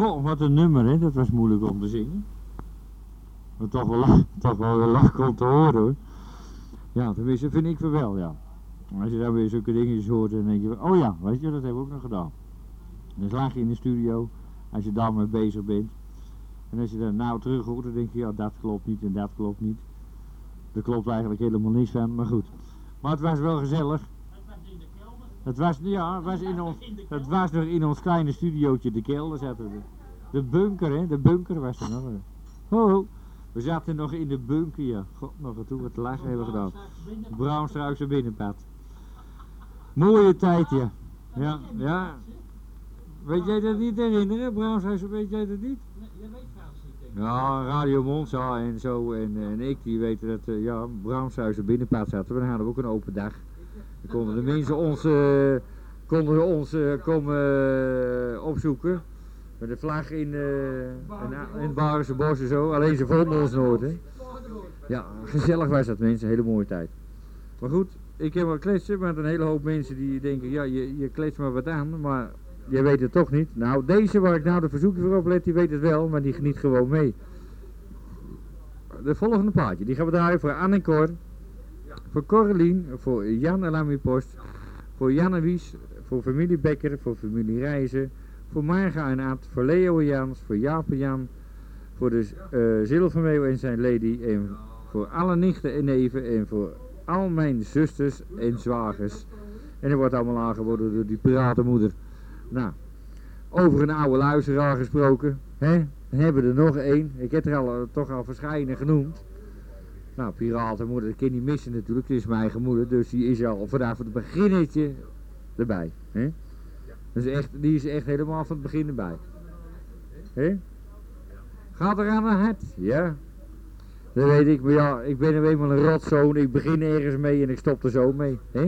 Goh, wat een nummer, hè. Dat was moeilijk om te zingen. Maar toch wel, toch wel weer lach om te horen, hoor. Ja, tenminste vind ik wel, ja. Als je dan weer zulke dingetjes hoort, dan denk je oh ja, weet je, dat hebben we ook nog gedaan. Dan lag je in de studio, als je daarmee bezig bent. En als je dan nou terug hoort, dan denk je, ja, dat klopt niet en dat klopt niet. Er klopt eigenlijk helemaal niks van, maar goed. Maar het was wel gezellig. Het was, ja, was, in ons, het was nog in ons kleine studiootje, de kelder zaten we. De bunker, hè, de bunker was er nog. Ho. We zaten nog in de bunker, ja. God, nog wat toe, wat lachen hebben gedaan. Braunstruikse binnenpad. Mooie tijd, ja. Ja, ja. Weet jij dat niet herinneren, Braunstruikse, weet jij dat niet? Ja, Radio Monza en zo en, en ik die weten dat, eh, ja, Braunstruikse binnenpad zaten. we. Hadden ook een open dag. Dan konden de mensen ons, eh, konden ons eh, komen eh, opzoeken. Met de vlag in, in, in Barense bos en zo. Alleen ze vonden ons nooit, hè. Ja, gezellig was dat mensen, hele mooie tijd. Maar goed, ik heb wel kletsen met een hele hoop mensen die denken, ja, je, je kletst maar wat aan, maar je weet het toch niet. Nou, deze waar ik nou de verzoekje voor oplet, die weet het wel, maar die geniet gewoon mee. De volgende plaatje, die gaan we draaien voor Anne en Cor, voor Correlien, voor Jan en Lamy Post, voor Jan en Wies, voor familie Bekker, voor familie Reizen, voor Marga en Aad, voor Leo Jans, voor Jaap Jan, voor de eh Zilvermeeuw en zijn lady en voor alle nichten en neven en voor al mijn zusters en zwagers. En dat wordt allemaal aangeboden door die piratenmoeder. Nou, over een oude luisteraar gesproken, hè? Dan hebben we er nog één. Ik heb er al, eh, toch al verschillende genoemd. Nou, piratenmoeder, dat kan niet missen natuurlijk. Het is mijn eigen moeder, dus die is al vandaag van het beginnetje erbij. Hè? Dus echt, die is echt helemaal van het begin erbij. Hè? Gaat er aan de hart? Ja. Dat weet ik, maar ja, ik ben nou eenmaal een rotzoon. Ik begin ergens mee en ik stop er zo mee. Hè?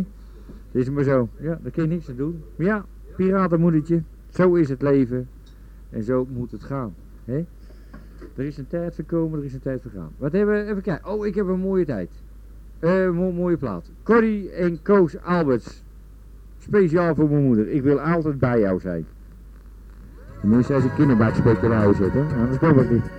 Dat is maar zo. Ja, daar kun je niks aan doen. Maar ja, piratenmoedertje, zo is het leven. En zo moet het gaan. Hè? Er is een tijd gekomen, er is een tijd vergaan. Wat hebben we? Even kijken. Oh, ik heb een mooie tijd. Mo- mooie plaat. Corrie en Koos Alberts. Speciaal voor mijn moeder. Ik wil altijd bij jou zijn. Tenminste, als ik kinderbakspeculaar zit, hè. Anders kom ik niet.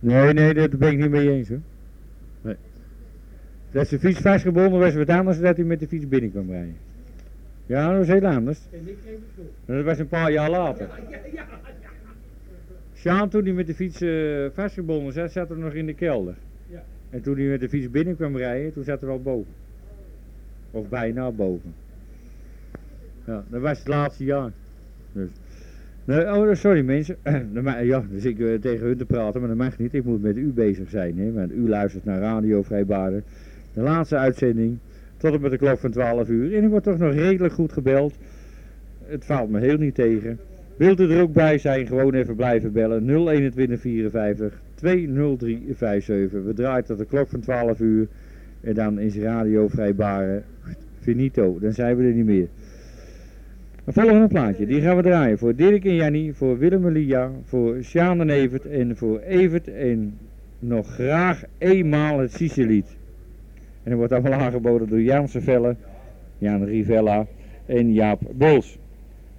Nee, nee, dat ben ik niet mee eens hoor. Nee. Dat zijn fiets vastgebonden was wat anders dan dat hij met de fiets binnen kwam rijden. Ja, dat was heel anders. En ik. Dat was een paar jaar later. Ja, ja, Sjaan, toen hij met de fiets eh, vastgebonden zat, zat er nog in de kelder. Ja. En toen hij met de fiets binnen kwam rijden, toen zat er al boven. Of bijna boven. Ja, dat was het laatste jaar. Dus. Nee, oh, sorry mensen. Ja, dus ik eh, tegen hun te praten, maar dat mag niet. Ik moet met u bezig zijn, hè? want u luistert naar Radio Vrijbaden. De laatste uitzending, tot en met de klok van 12 uur. En ik wordt toch nog redelijk goed gebeld. Het valt me heel niet tegen. Wilt u er ook bij zijn, gewoon even blijven bellen. 021 54 20357. We draaien tot de klok van 12 uur. En dan is Radio Vrijbaren finito. Dan zijn we er niet meer. Het volgende plaatje, die gaan we draaien voor Dirk en Jannie, voor Willem en Lia, voor Sjaan en Evert en voor Evert en nog graag eenmaal het Siciliet. En dat wordt allemaal aangeboden door Jan Velle, Jan Rivella en Jaap Bols.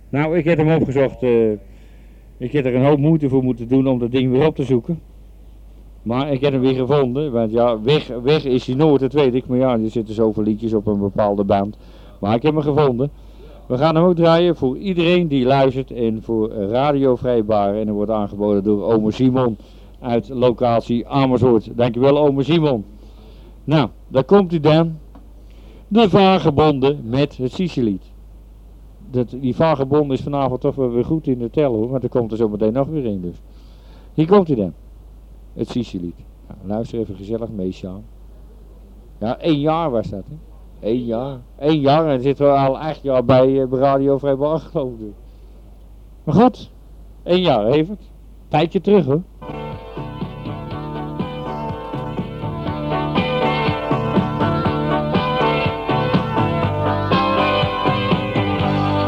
Nou, ik heb hem opgezocht. eh, ik heb er een hoop moeite voor moeten doen om dat ding weer op te zoeken. Maar ik heb hem weer gevonden. Want ja, weg, weg is hij nooit, dat weet ik. Maar ja, er zitten zoveel liedjes op een bepaalde band. Maar ik heb hem gevonden. We gaan hem ook draaien voor iedereen die luistert. En voor Radio. En er wordt aangeboden door Ome Simon uit locatie Amersfoort. Dankjewel Ome Simon. Nou, daar komt u dan. De vagebonden met het Siciliet dat, die vagebond is vanavond toch wel weer goed in de tel hoor, want er komt er zo meteen nog weer in dus. Hier komt hij dan. Het Siciliet. Ja, luister even gezellig mee, Sjaan. Ja, één jaar was dat hè. Eén jaar. Eén jaar en zitten we al echt jaar bij eh, Radio Vrijbar geloof ik. Maar goed, één jaar heeft het. Tijdje terug hoor.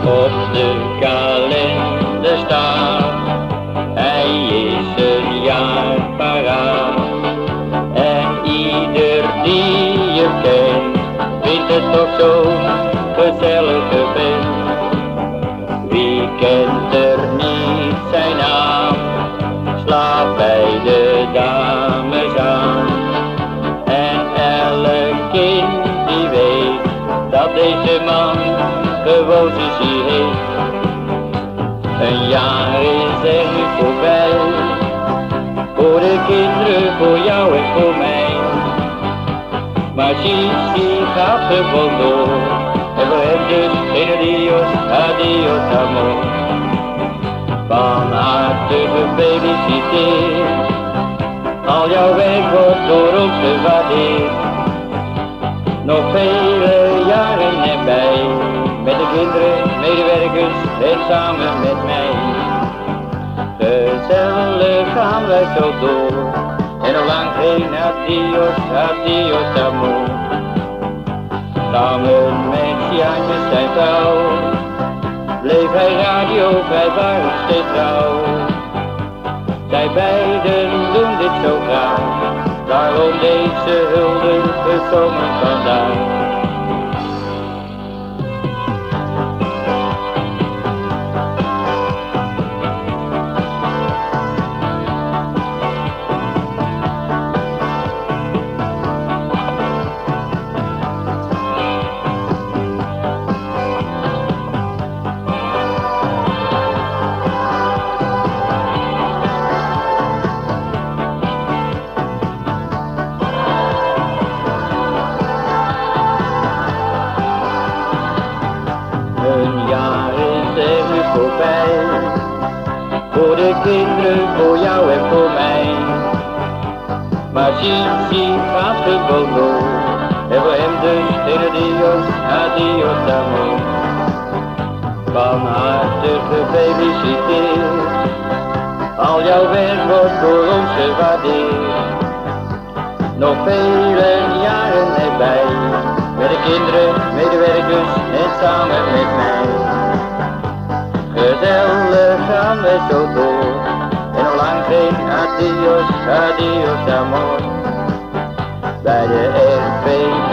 op de kalender toch zo'n gezellige vent. Wie kent er niet zijn naam, slaat bij de dames aan. En elk kind die weet dat deze man gewoon Sissi heeft. Een jaar is er voorbij, voor de kinderen, voor jou en voor mij. Door, en voor hem dus geen adios, adios amor. Van harte gefeliciteerd, al jouw werk wordt door ons gewaardeerd. Nog vele jaren erbij, met de kinderen, medewerkers en samen met mij. Gezellig gaan wij zo door, en al lang geen adios, adios amor. Samen met Jaantje zijn vrouw, bleef hij radio bij waren steeds trouw. Zij beiden doen dit zo graag, daarom deze hulde gezongen vandaag.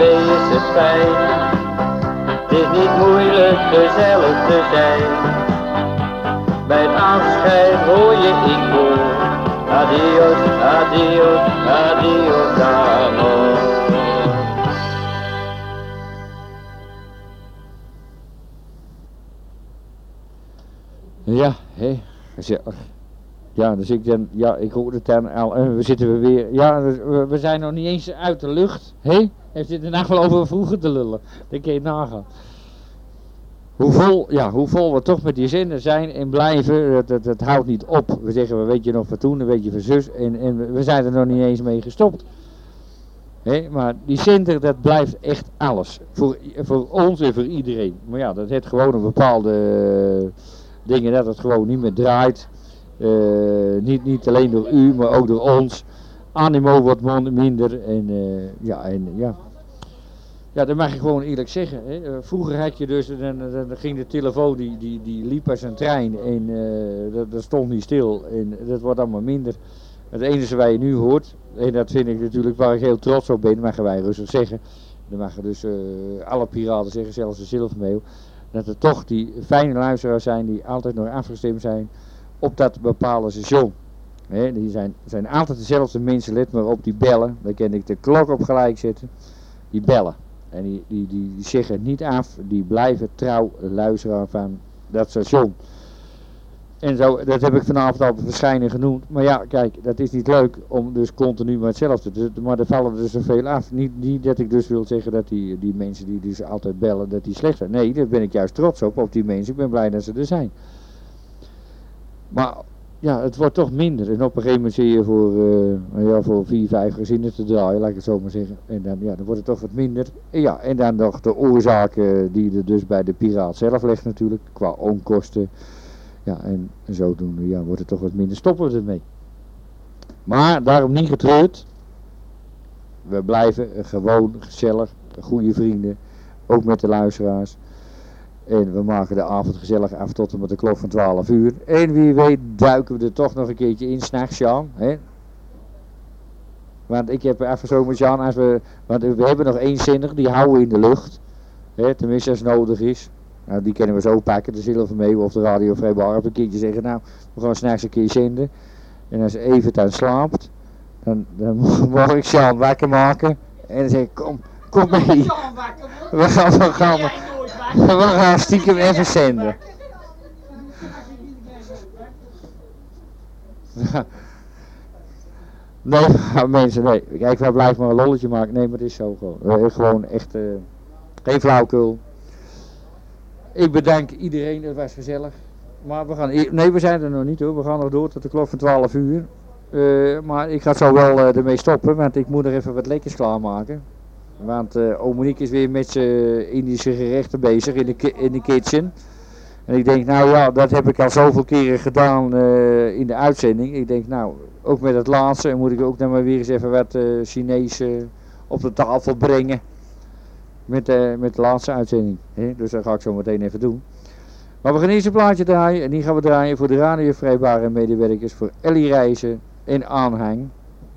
Is het fijn, het is niet moeilijk gezellig te zijn. Bij het afscheid hoor je in koor, Adios, adios, adios, amor. Ja, hé, gezellig. Ja, dus ik dan, ja, ik hoor dan al, en we zitten we weer, ja, we zijn nog niet eens uit de lucht. Hé, heeft dit nou wel over vroeger te lullen? Dan kun je nagaan. Hoe vol, ja, hoe vol we toch met die zinnen zijn en blijven, dat, dat, dat houdt niet op. We zeggen, we weet je nog van toen, een weet je van zus, en, en we- zijn er nog niet eens mee gestopt. Maar die center, dat blijft echt alles. Voor, voor ons en voor iedereen. Maar ja, dat heeft gewoon een bepaalde eh, dingen dat het gewoon niet meer draait. Eh, niet, niet alleen door u, maar ook door ons. Animo wordt minder en eh, ja, en ja. Ja, dat mag je gewoon eerlijk zeggen. Hè. Eh, vroeger had je dus, dan, dan, ging de telefoon, die, die, die liep als een trein en eh, dat, stond niet stil. En dat wordt allemaal minder. Het enige wat je nu hoort, en dat vind ik natuurlijk waar ik heel trots op ben, mogen wij rustig zeggen. Dan mogen dus alle piraten zeggen, zelfs de zilvermeeuw. Dat er toch die fijne luisteraars zijn die altijd nog afgestemd zijn op dat bepaalde station. Die zijn, zijn altijd dezelfde mensen, let maar op die bellen. Daar kan ik de klok op gelijk zetten. Die bellen. En die, die, die, zeggen niet af, die blijven trouw luisteraar van dat station. En zo, dat heb ik vanavond al verschijnen genoemd. Maar ja, kijk, dat is niet leuk om dus continu maar hetzelfde te doen. Maar er vallen er zoveel af. Niet, niet dat ik dus wil zeggen dat die, die mensen die dus altijd bellen, dat die slecht zijn. Nee, daar ben ik juist trots op, op die mensen. Ik ben blij dat ze er zijn. Maar ja, het wordt toch minder. En op een gegeven moment zie je voor, nou ja, voor vier, vijf gezinnen te draaien, laat ik het zo maar zeggen. En dan, ja, dan wordt het toch wat minder. En ja, en dan nog de oorzaken die er dus bij de piraat zelf ligt natuurlijk, qua onkosten. Ja, en, en zodoende ja, wordt het toch wat minder. Stoppen we ermee. Maar daarom niet getreurd. We blijven gewoon gezellig, goede vrienden. Ook met de luisteraars. En we maken de avond gezellig af tot en met de klok van 12 uur. En wie weet duiken we er toch nog een keertje in, s'nachts, Jan. Hè? Want ik heb even zo met Jan, als we, want we hebben nog één zinnig, die houden we in de lucht. Hè? Tenminste als het nodig is. Nou, die kunnen we zo pakken, de Zilvermeeuw of de Radio Vrijbar. Op een keertje zeggen, nou, we gaan s'nachts een keer zenden. En als Evert dan slaapt, dan, dan mag ik Jan wakker maken. En dan zeg ik, kom, kom mee. We gaan, we gaan, we gaan stiekem even zenden. Nee, mensen, nee. Kijk, wij blijven maar een lolletje maken. Nee, maar het is zo gewoon. Eh, gewoon echt, eh, geen flauwkul. Ik bedank iedereen, het was gezellig. Maar we gaan, e- nee, we zijn er nog niet hoor. We gaan nog door tot de klok van 12 uur. Eh, maar ik ga zo wel eh, ermee stoppen, want ik moet er even wat lekkers klaarmaken. Want oom Monique is weer met zijn Indische gerechten bezig in de, in de kitchen. En ik denk, nou ja, dat heb ik al zoveel keren gedaan eh, in de uitzending. Ik denk, nou, ook met het laatste moet ik ook nog maar weer eens even wat eh Chinees op de tafel brengen. Met, met de laatste uitzending. Hè? Dus dat ga ik zo meteen even doen. Maar we gaan eerst een plaatje draaien. En die gaan we draaien voor de radiovrijbare medewerkers. Voor Ellie Reizen in aanhang.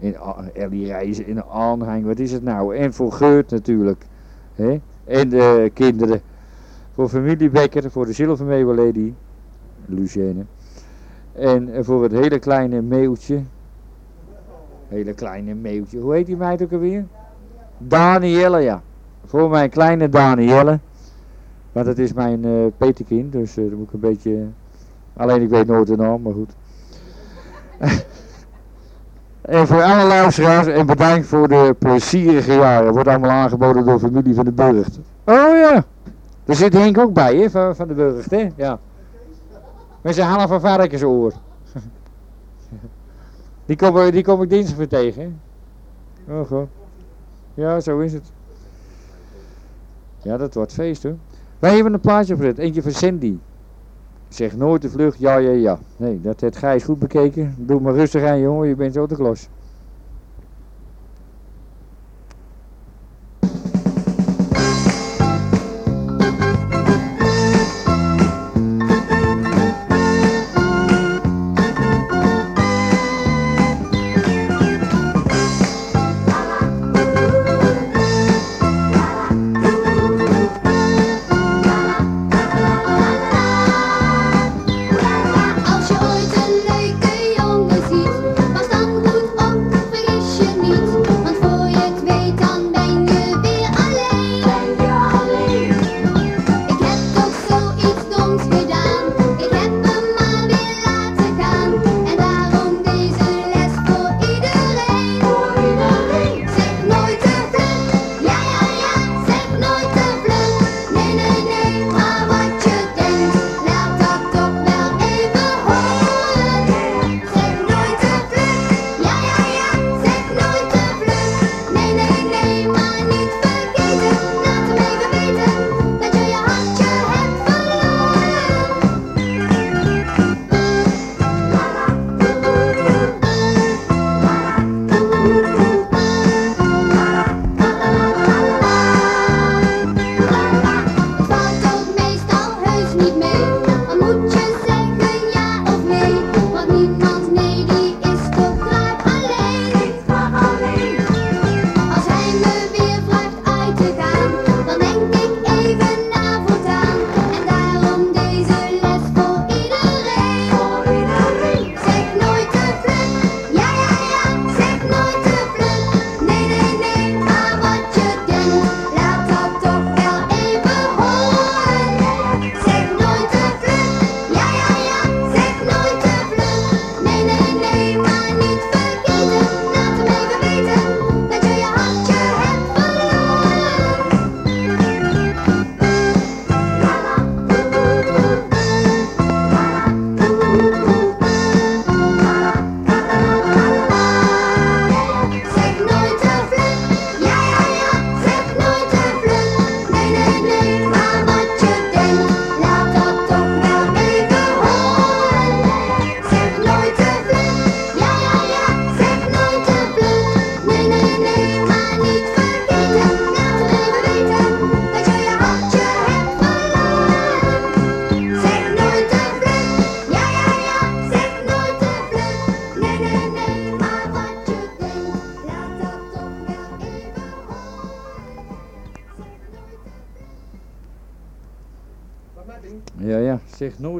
In Ellie Reizen in aanhang. Wat is het nou? En voor Geurt natuurlijk. Hè? En de kinderen. Voor familie Becker. Voor de Zilvermeeuwen Lady. Lucienne. En voor het hele kleine meeuwtje. Hele kleine meeuwtje. Hoe heet die meid ook alweer? Danielle, ja. Voor mijn kleine Danielle. Want het is mijn eh peterkind, dus eh dan moet ik een beetje... Alleen ik weet nooit de naam, maar goed. en voor alle luisteraars en bedankt voor de plezierige jaren. Wordt allemaal aangeboden door familie van de Burgt. Oh ja. Daar zit Henk ook bij, hè, van, van de Burgt, hè? Ja. Met zijn halve varkensoor. die, kom, die kom ik dinsdag weer tegen, hè? Oh god. Ja, zo is het. Ja, dat wordt feest hoor. Wij hebben een plaatje voor het, eentje van Sandy. Zeg nooit de vlucht, ja, ja, ja. Nee, dat heeft Gijs goed bekeken. Doe maar rustig aan, jongen, je bent zo te klos.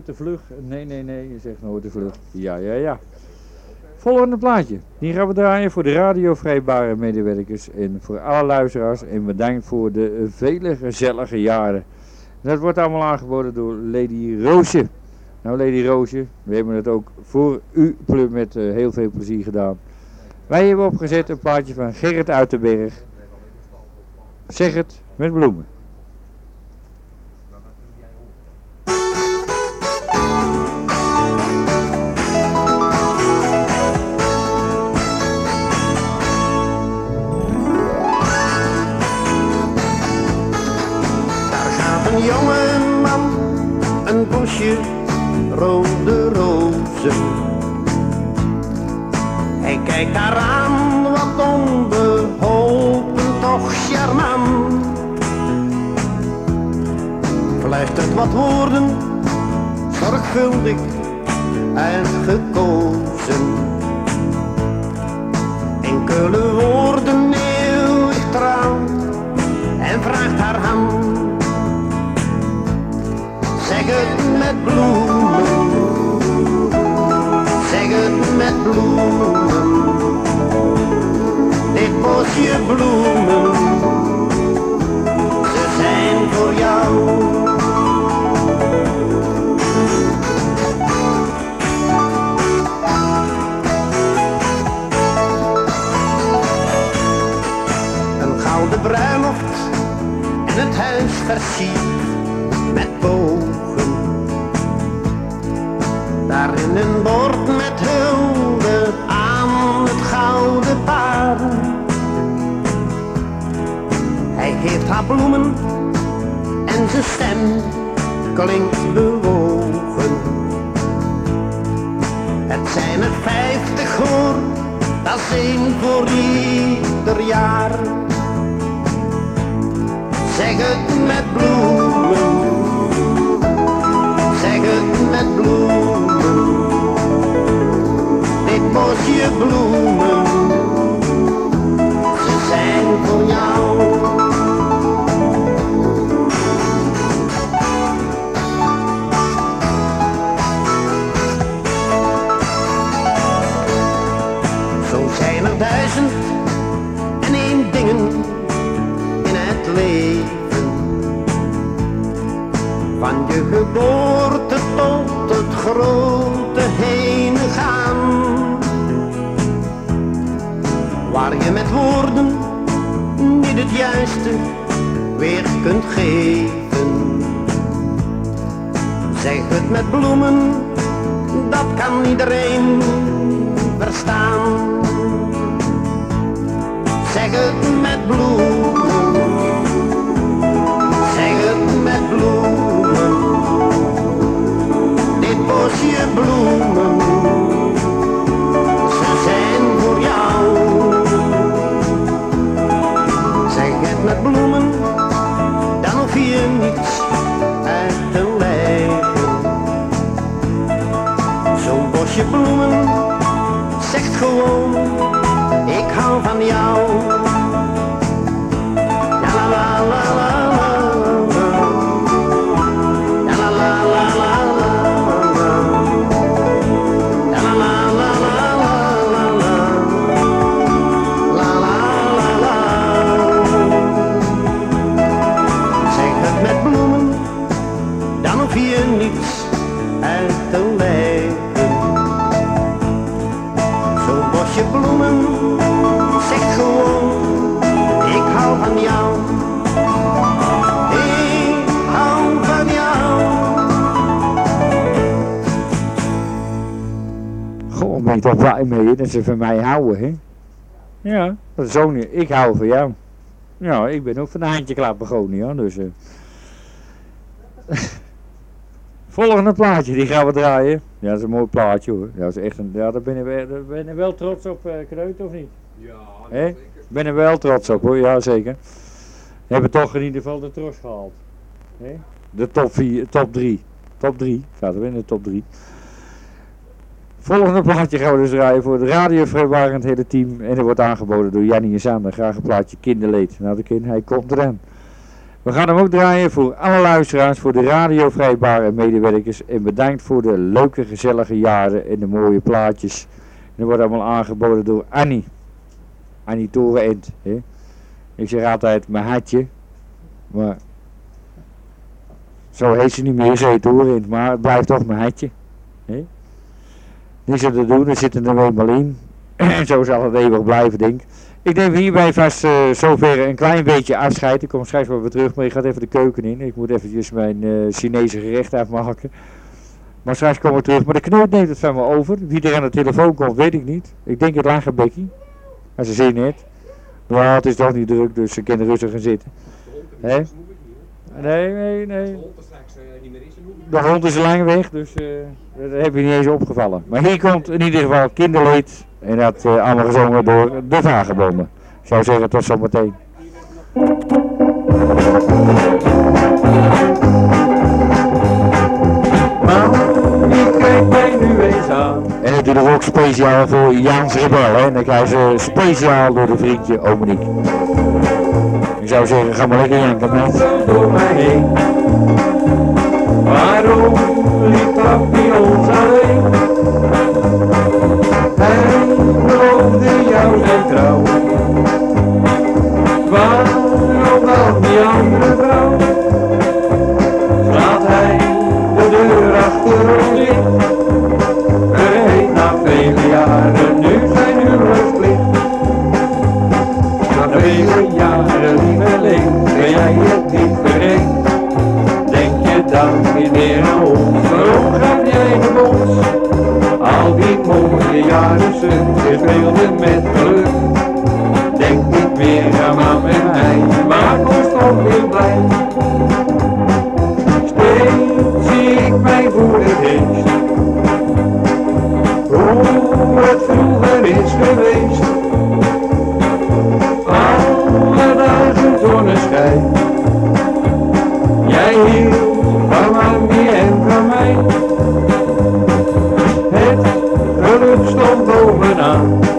Te vlug. Nee, nee, nee. Zeg nooit te vlug. Ja, ja, ja. Volgende plaatje. Die gaan we draaien voor de radiovrijbare medewerkers en voor alle luisteraars. En bedankt voor de vele gezellige jaren. Dat wordt allemaal aangeboden door Lady Roosje. Nou, Lady Roosje, we hebben het ook voor u met eh, heel veel plezier gedaan. Wij hebben opgezet een plaatje van Gerrit Uitenberg. Zeg het met bloemen. Rode rozen. Hij kijkt haar aan, wat onbeholpen, toch charmant. Fluistert wat woorden, zorgvuldig uitgekozen. Enkele woorden eeuwig trouw en vraagt haar hand. Zeg het met bloemen, bosje bloemen, ze zijn voor jou. Een gouden bruiloft en het huis versierd met bogen. Daarin een bord met hulde aan het gouden paar. Geeft haar bloemen en zijn stem klinkt bewogen. Het zijn er vijftig hoor, dat is één voor ieder jaar. Zeg het met bloemen, zeg het met bloemen. Dit bosje bloemen, dat ze van mij houden, hè? Ja, dat is ook niet. Ik hou van jou. Ja, ik ben ook van de handje klaar begonnen, ja, dus... eh. Volgende plaatje, die gaan we draaien. Ja, dat is een mooi plaatje hoor. Ja, dat is echt een, ja, daar ben je, wel- daar ben je wel trots op, eh Kreut, of niet? Ja, Hè? Ik ben er wel trots op hoor, ja zeker. We hebben toch in ieder geval de tros gehaald. Hè? De top 4, top 3. Top 3, gaat er in de top 3. Volgende plaatje gaan we dus draaien voor het hele team. En dat wordt aangeboden door Jannie en Sander. Graag een plaatje kinderleed. Nou de kind, hij komt eraan. We gaan hem ook draaien voor alle luisteraars, voor de radiovrijbare medewerkers. En bedankt voor de leuke, gezellige jaren en de mooie plaatjes. En dat wordt allemaal aangeboden door Annie. Annie Torenend. Ik zeg altijd mijn hartje. Maar zo heet ze niet meer, ze heet. Maar het blijft toch mijn hartje. Niks aan te doen, er zitten er eenmaal in. En zo zal het eeuwig blijven, denk ik. Ik neem hierbij vast eh, zover een klein beetje afscheid. Ik kom straks wel weer terug, maar ik ga even de keuken in. Ik moet eventjes mijn eh, Chinese gerecht afmaken. Maar straks komen we terug. Maar de knoop neemt het van me over. Wie er aan de telefoon komt, weet ik niet. Ik denk het lage Becky. Als ze zin heeft. Maar het is toch niet druk, dus ze kunnen rustig gaan zitten. Hè? Nee, nee, nee. De hond is lang weg, dus eh, dat heb je niet eens opgevallen. Maar hier komt in ieder geval kinderleed. En dat eh, allemaal gezongen door de vagebommen. Ik zou zeggen, tot zometeen. En natuurlijk ook speciaal voor Jaans Rebel. Hè? En dan krijgen ze speciaal door de vriendje Omonique. Ik zou zeggen, ga maar lekker janken, heen. Waarom liep papi ons alleen? Hij beloofde jou zijn trouw. Waarom dan die andere vrouw? Jaren stuk, je met geluk. Denk niet meer aan mam en mij, maar was toch weer blij. Steeds zie ik mij voor het eerst, hoe het vroeger is geweest. Alle dagen zonneschijn. Jij hield geluk stond bovenaan.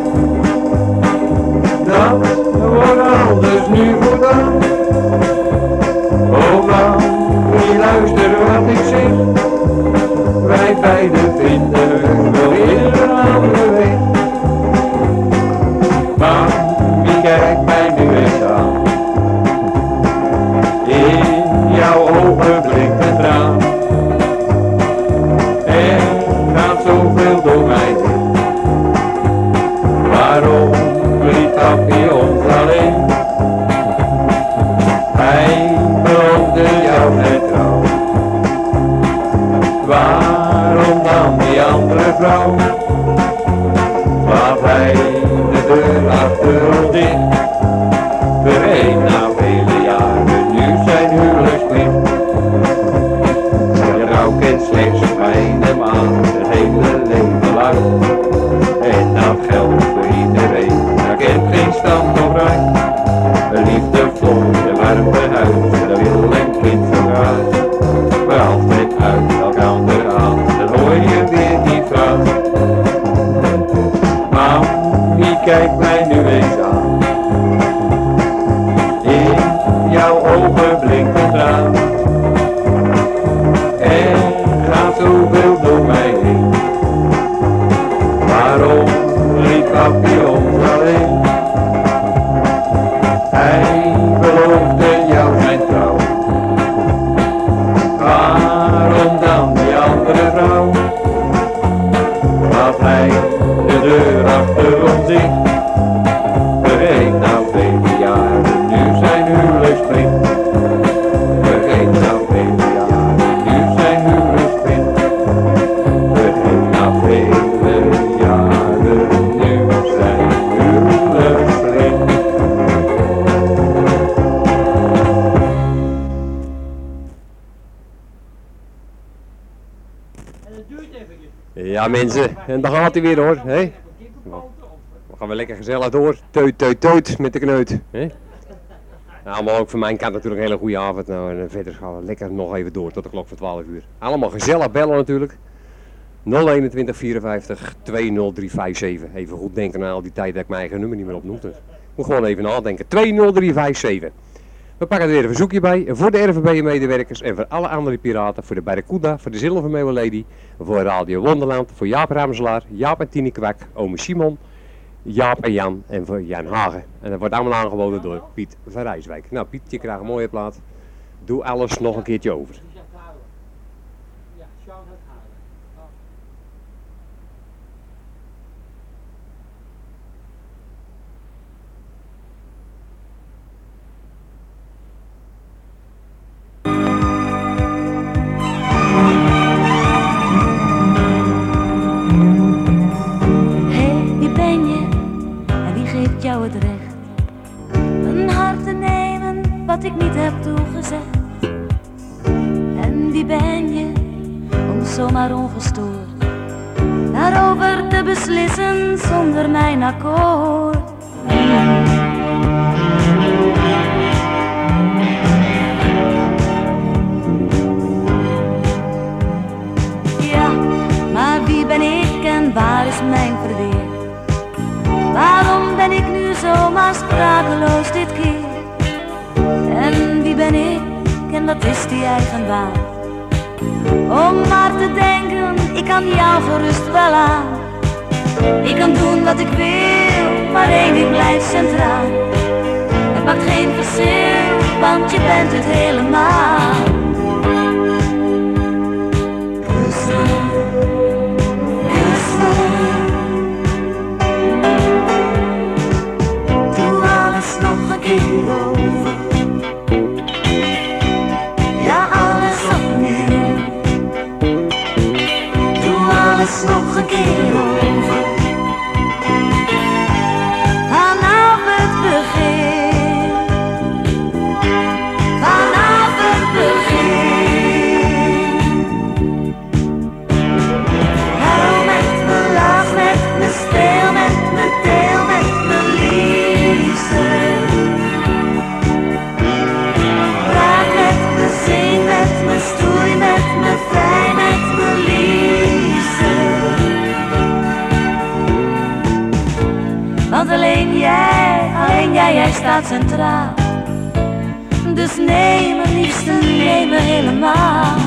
Hij weer hoor. Hè? We gaan weer lekker gezellig door. Teut, teut, teut met de kneut. Hè? Nou, allemaal ook van mijn kant natuurlijk een hele goede avond. Nou, en verder gaan we lekker nog even door tot de klok van 12 uur. Allemaal gezellig bellen natuurlijk. 021 54 20357. Even goed denken aan al die tijd dat ik mijn eigen nummer niet meer opnoemde. Ik moet gewoon even nadenken. 20357. We pakken er weer een verzoekje bij voor de RVB-medewerkers en voor alle andere piraten. Voor de Barracuda, voor de Zilvermeeuwen Lady, voor Radio Wonderland, voor Jaap Ramselaar, Jaap en Tini Kwak, ome Simon, Jaap en Jan en voor Jan Hagen. En dat wordt allemaal aangeboden door Piet van Rijswijk. Nou Piet, je krijgt een mooie plaat. Doe alles nog een keertje over. Centraal. Het maakt geen verschil, want je bent het helemaal. Dus neem me, liefste, neem me helemaal.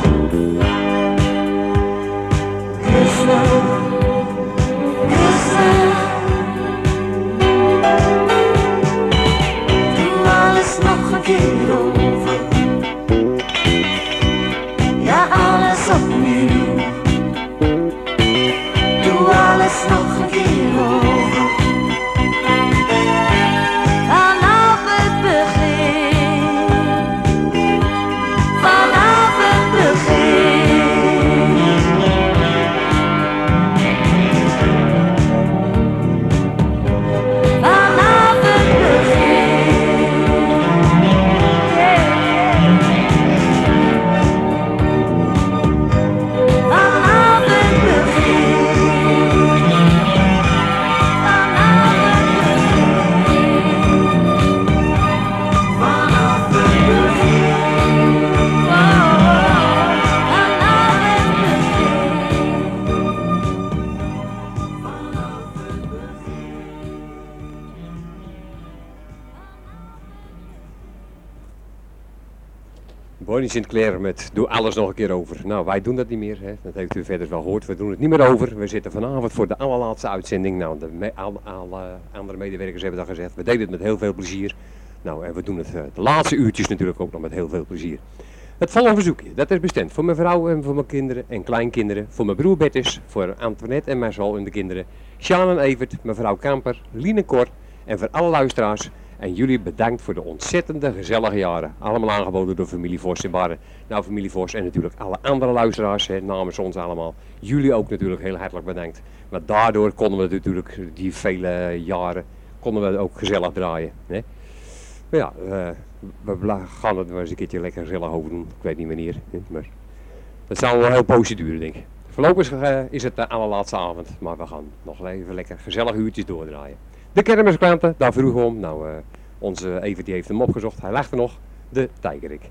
Bonnie Sinclair met Doe alles nog een keer over. Nou, wij doen dat niet meer. Hè. Dat heeft u verder wel gehoord. We doen het niet meer over. We zitten vanavond voor de allerlaatste uitzending. Nou, de alle andere medewerkers hebben dat gezegd. We deden het met heel veel plezier. Nou, en we doen het eh, de laatste uurtjes natuurlijk ook nog met heel veel plezier. Het volgende verzoekje, dat is bestemd voor mijn vrouw en voor mijn kinderen en kleinkinderen. Voor mijn broer Bertus, voor Antoinette en mijzelf en de kinderen. Sjaan Evert, mevrouw Kamper, Line Kor en voor alle luisteraars. En jullie bedankt voor de ontzettende gezellige jaren. Allemaal aangeboden door familie Vos in Barren. Nou, familie Vos en natuurlijk alle andere luisteraars hè, namens ons allemaal. Jullie ook natuurlijk heel hartelijk bedankt. Want daardoor konden we natuurlijk die vele jaren konden we ook gezellig draaien. Hè. Maar ja, eh, we gaan het wel eens een keertje lekker gezellig over doen. Ik weet niet wanneer. Maar dat zal wel heel procedure, denk ik. Voorlopig eh, is het de allerlaatste avond. Maar we gaan nog even lekker gezellig uurtjes doordraaien. De kermisklanten, daar vroegen we om. Nou, eh, onze Evert die heeft hem opgezocht. Hij er nog. De tijgerik.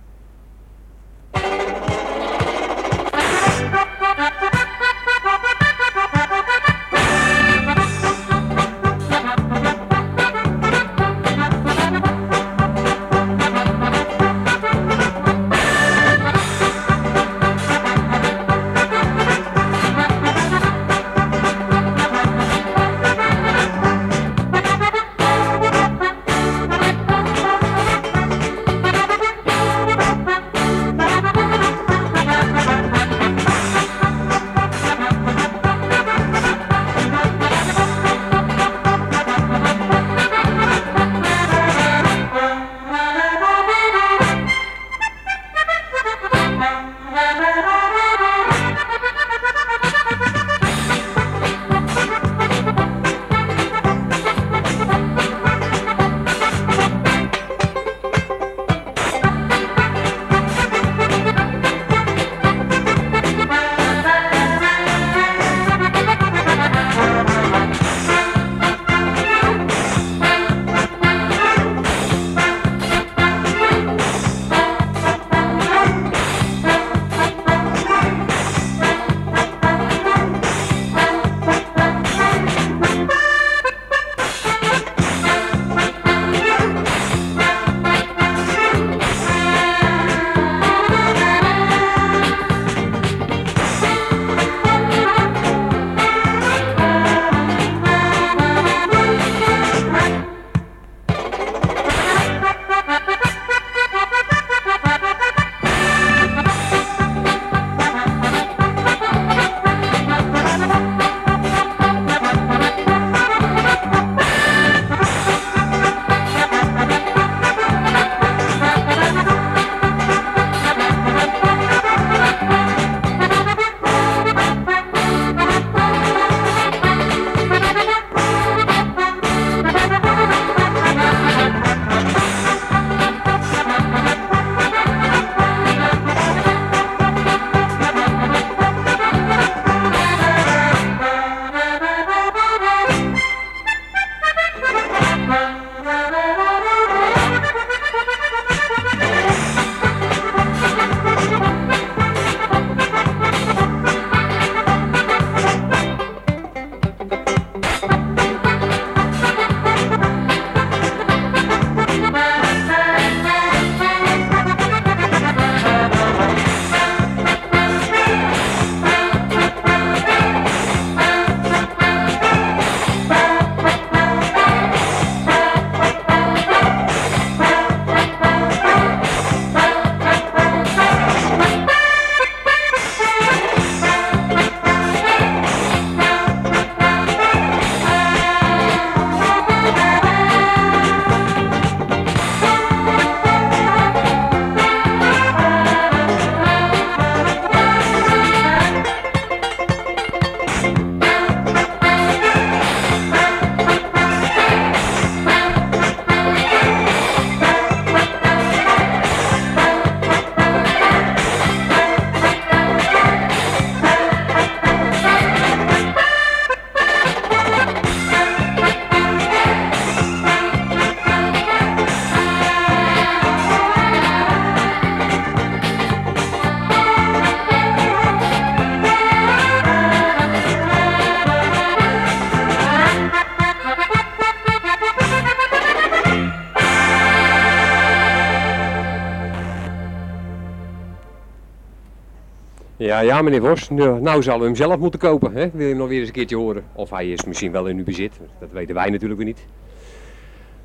Ja, ja, meneer Vos. Nou, zouden we hem zelf moeten kopen. Hè? Wil je hem nog weer eens een keertje horen? Of hij is misschien wel in uw bezit. Dat weten wij natuurlijk weer niet.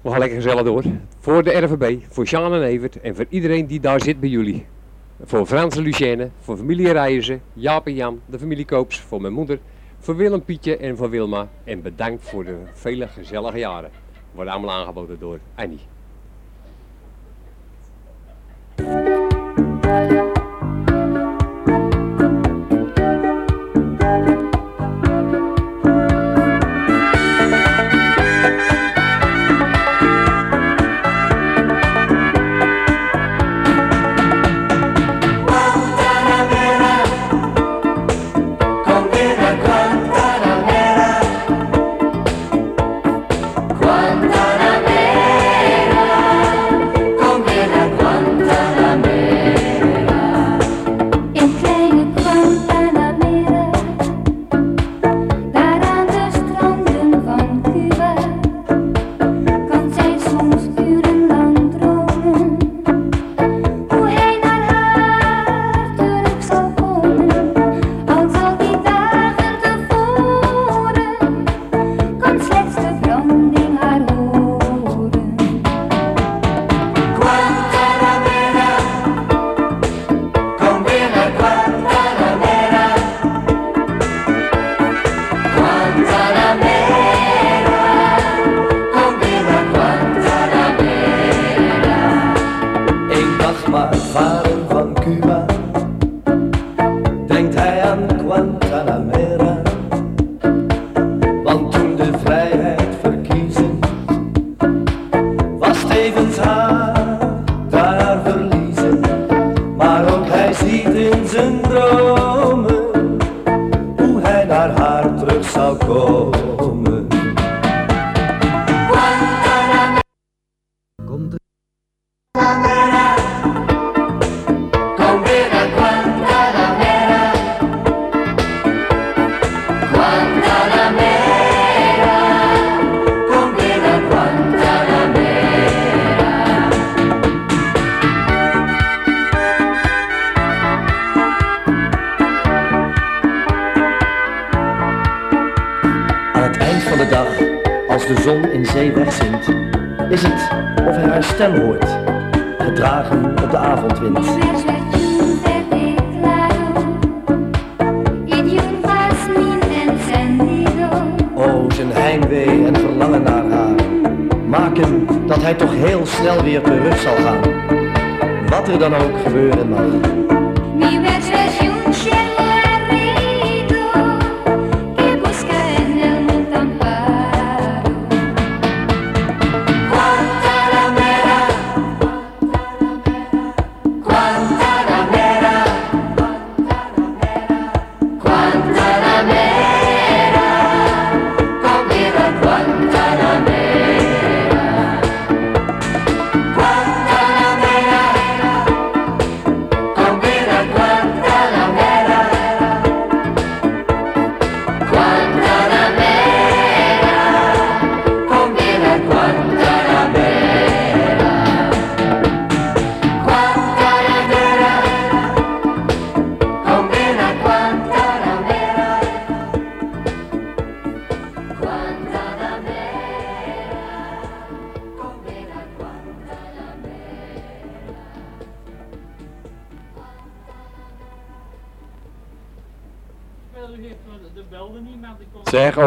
We gaan lekker gezellig door. Voor de RVB, voor Sjaan en Evert en voor iedereen die daar zit bij jullie. Voor Frans en Lucienne, voor familie Reizen, Jaap en Jan, de familie Koops, voor mijn moeder, voor Willem Pietje en voor Wilma. En bedankt voor de vele gezellige jaren. Wordt allemaal aangeboden door Annie.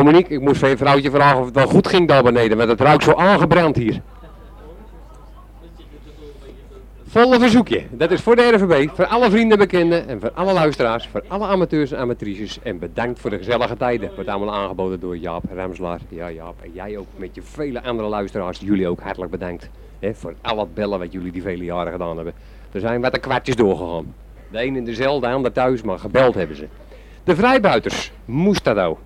Zeg, Omonique, ik moest je vrouwtje vragen of het wel goed ging daar beneden, want het ruikt zo aangebrand hier. Volle verzoekje. Dat is voor de RVB, voor alle vrienden en bekenden en voor alle luisteraars, voor alle amateurs en amatrices. En bedankt voor de gezellige tijden. Wordt allemaal aangeboden door Jaap Remslaar. Ja, Jaap. En jij ook met je vele andere luisteraars. Jullie ook hartelijk bedankt. voor al het bellen wat jullie die vele jaren gedaan hebben. Er zijn wat de kwartjes doorgegaan. De een in dezelfde, de ander thuis, maar gebeld hebben ze. De vrijbuiters, Moestado.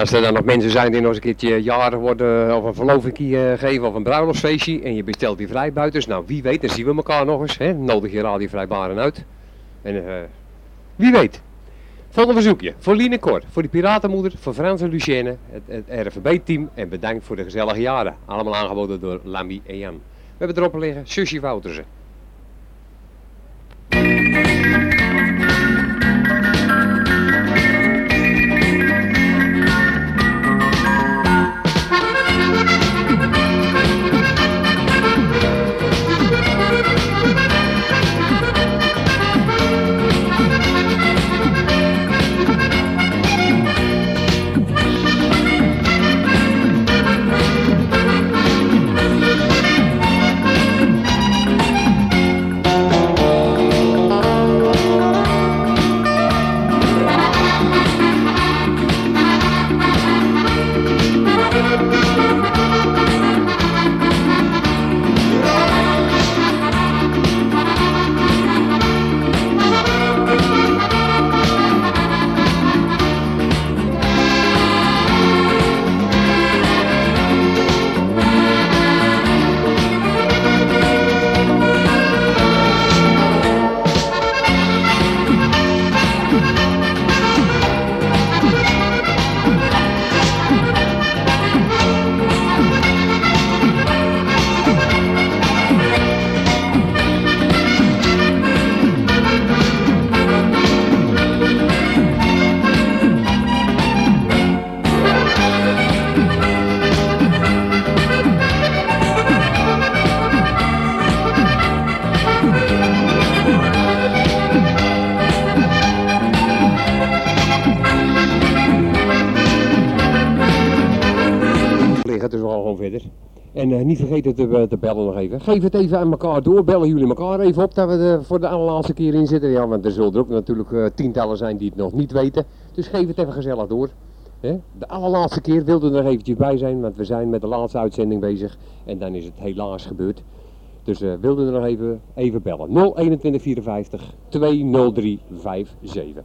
Als er dan nog mensen zijn die nog eens een keertje jaren worden of een verloving eh, geven of een bruiloftsfeestje en je bestelt die vrijbuiters, nou wie weet, dan zien we elkaar nog eens, hè? nodig je Vrijbaren uit. En eh, wie weet. Volgende verzoekje, voor Line Kort, voor de Piratenmoeder, voor Frans en Lucienne, het, RVB-team en bedankt voor de gezellige jaren. Allemaal aangeboden door Lamy en Jan. We hebben erop liggen, Sushi Woutersen. Eh, te bellen nog even. Geef het even aan elkaar door. Bellen jullie elkaar even op dat we er voor de allerlaatste keer in zitten. Ja, want er zullen er ook natuurlijk eh, tientallen zijn die het nog niet weten. Dus geef het even gezellig door. De allerlaatste keer wilde er nog eventjes bij zijn, want we zijn met de laatste uitzending bezig. En dan is het helaas gebeurd. Dus eh wilde er nog even, even bellen. 02154 20357.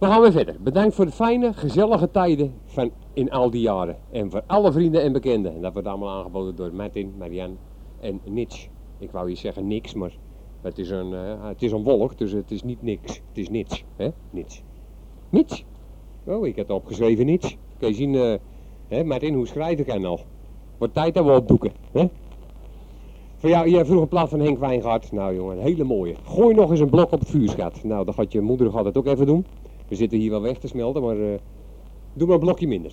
We gaan weer verder. Bedankt voor de fijne, gezellige tijden van in al die jaren. En voor alle vrienden en bekenden. En dat wordt allemaal aangeboden door Martin, Marianne en Nits. Ik wou hier zeggen niks, maar het is een, eh, het is een wolk, dus het is niet niks. Het is niets. Hè? Niets. Niets. Oh, ik heb opgeschreven niets. Kun je zien, eh, hè, Martin, hoe schrijf ik er al? Wordt tijd dat we opdoeken. Hè? Voor jou, jij vroeg een plaat van Henk Wijngaard. Nou jongen, een hele mooie. Gooi nog eens een blok op het vuurschat. Nou, dat gaat je moeder gaat het ook even doen. We zitten hier wel weg te smelten, maar eh, doe maar een blokje minder.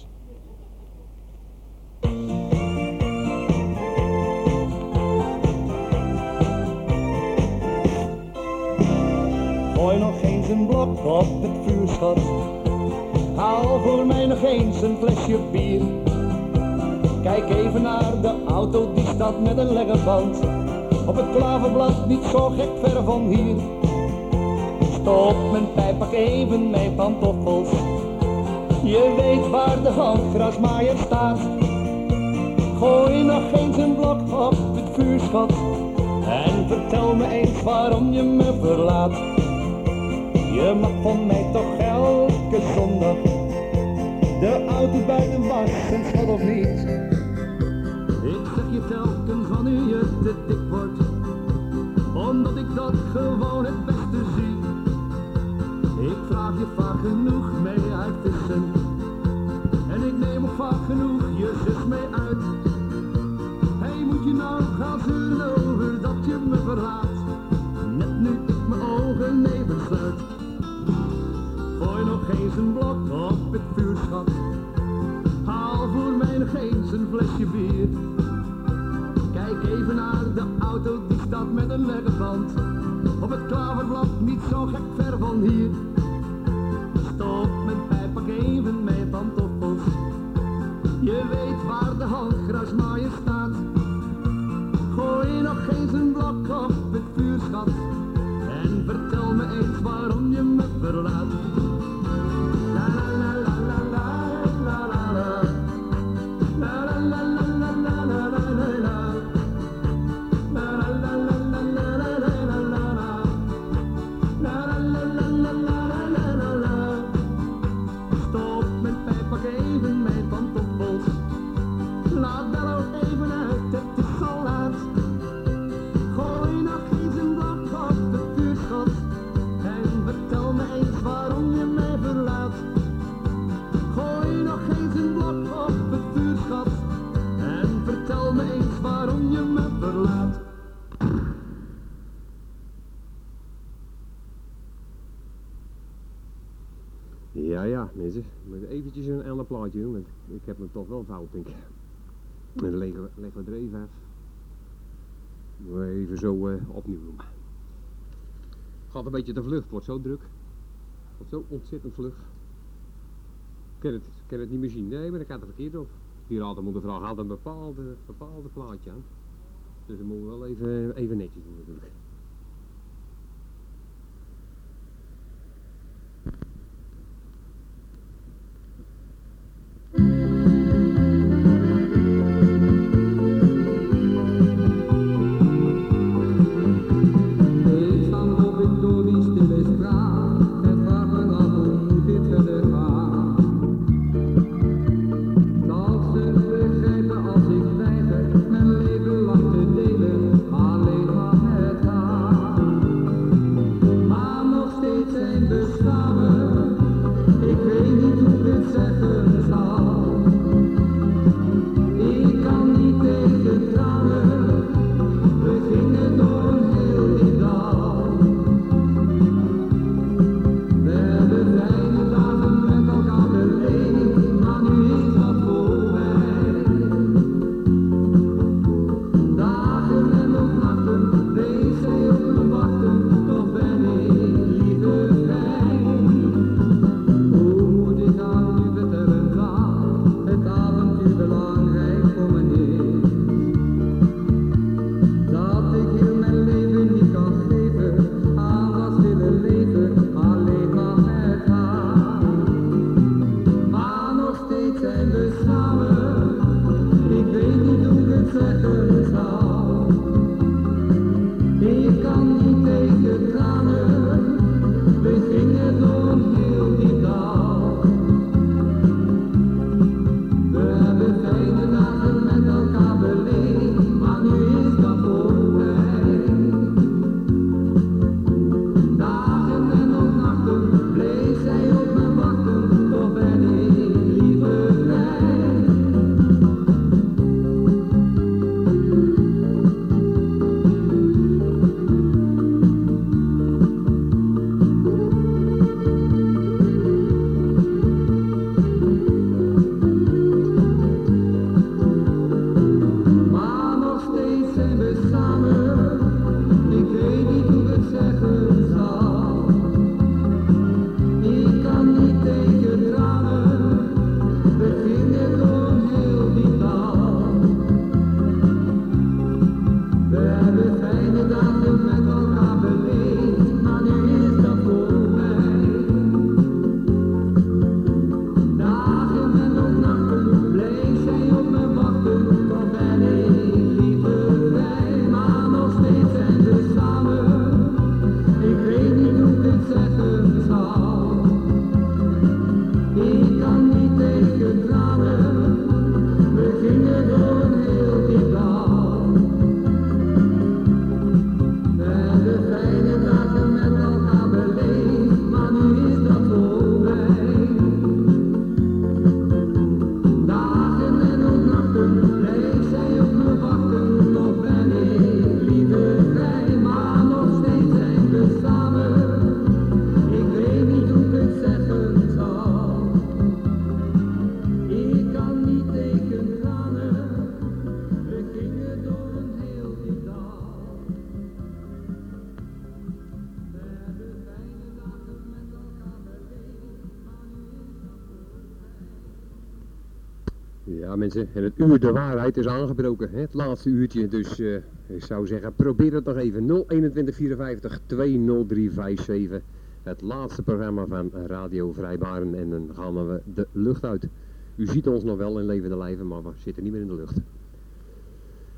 Gooi nog eens een blok op het vuurschat. Haal voor mij nog eens een flesje bier. Kijk even naar de auto die staat met een leggerband. Op het klaverblad niet zo gek ver van hier. Stop mijn pijp, pak even mijn pantoffels. Je weet waar de handgrasmaaier staat. Gooi nog eens een blok op het vuurschat. En vertel me eens waarom je me verlaat. Je mag van mij toch elke zondag de auto buiten wassen, schat of niet? Ik zeg je telkens wanneer je te dik wordt, omdat ik dat gewoon het. Vraag je vaak genoeg mee uit vissen, en ik neem ook vaak genoeg je zus mee uit. Hey, moet je nou gaan zeuren over dat je me verlaat, net nu ik mijn ogen even sluit. Gooi nog eens een blok op het vuurschat. Haal voor mij nog eens een flesje bier. Kijk even naar de auto die staat met een leggeband. Op het klaverblad niet zo gek ver van hier. Stop mijn pijp, pak even mijn pantoffels. Je weet waar de handgrasmaaier staat. Gooi nog eens een blok op het vuurschat. En vertel me eens waarom je me verlaat. Ja, ja, mensen. Moet eventjes een ander plaatje doen, want ik heb hem toch wel fout, denk ik. En dan leggen we, leggen we er even af. Even zo eh, opnieuw doen. Gaat een beetje te vlug, het wordt zo druk. Het wordt zo ontzettend vlug. Ik kan het, kan het niet meer zien. Nee, maar dat gaat er verkeerd op. Piraten moeten vragen, haalt een bepaalde, bepaalde plaatje aan. Dus dat moeten we wel even, even netjes doen natuurlijk. De waarheid is aangebroken. Het laatste uurtje, dus eh, ik zou zeggen, probeer het nog even. 021 54 20357. Het laatste programma van Radio Vrijbaren en dan gaan we de lucht uit. U ziet ons nog wel in levende lijven, maar we zitten niet meer in de lucht.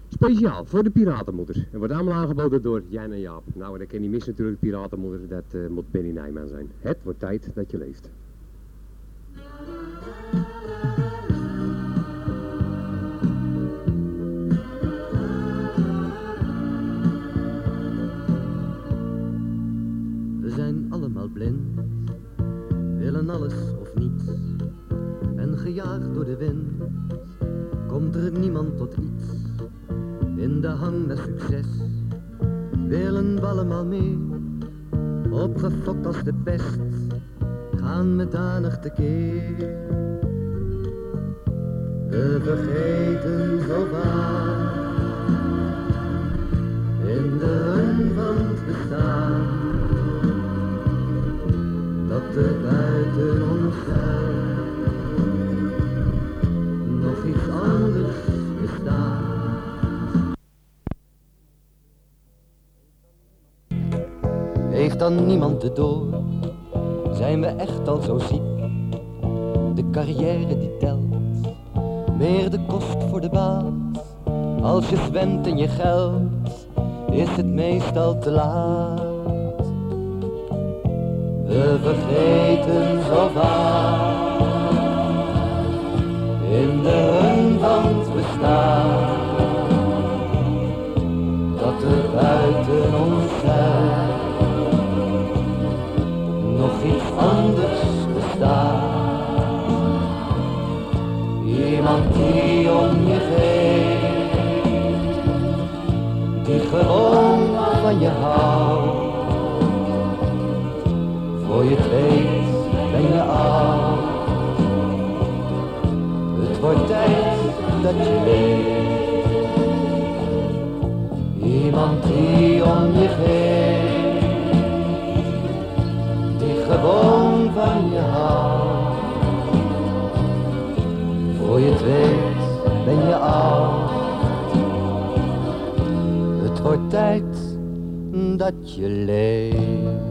Speciaal voor de Piratenmoeder. En wordt allemaal aangeboden door Jan en Jaap. Nou, dat kan niet missen natuurlijk, de Piratenmoeder. Dat eh, moet Benny Nijman zijn. Het wordt tijd dat je leeft. Willen alles of niets. En gejaagd door de wind, komt er niemand tot iets. In de hang naar succes, willen we allemaal mee. Opgefokt als de pest, gaan met danig tekeer. We vergeten zo vaak, in de run van het bestaan dat er buiten ons nog iets anders bestaat. Heeft dan niemand het door? Zijn we echt al zo ziek? De carrière die telt, meer de kost voor de baas. Als je zwemt in je geld, is het meestal te laat. We vergeten zo vaak in de run van het bestaan dat er buiten ons huis nog iets anders bestaat. Iemand die om je geeft, die gewoon van je houdt. Dat je leeft. Iemand die om je geeft. Die gewoon van je houdt. Voor je het ben je oud. Het wordt tijd dat je leeft.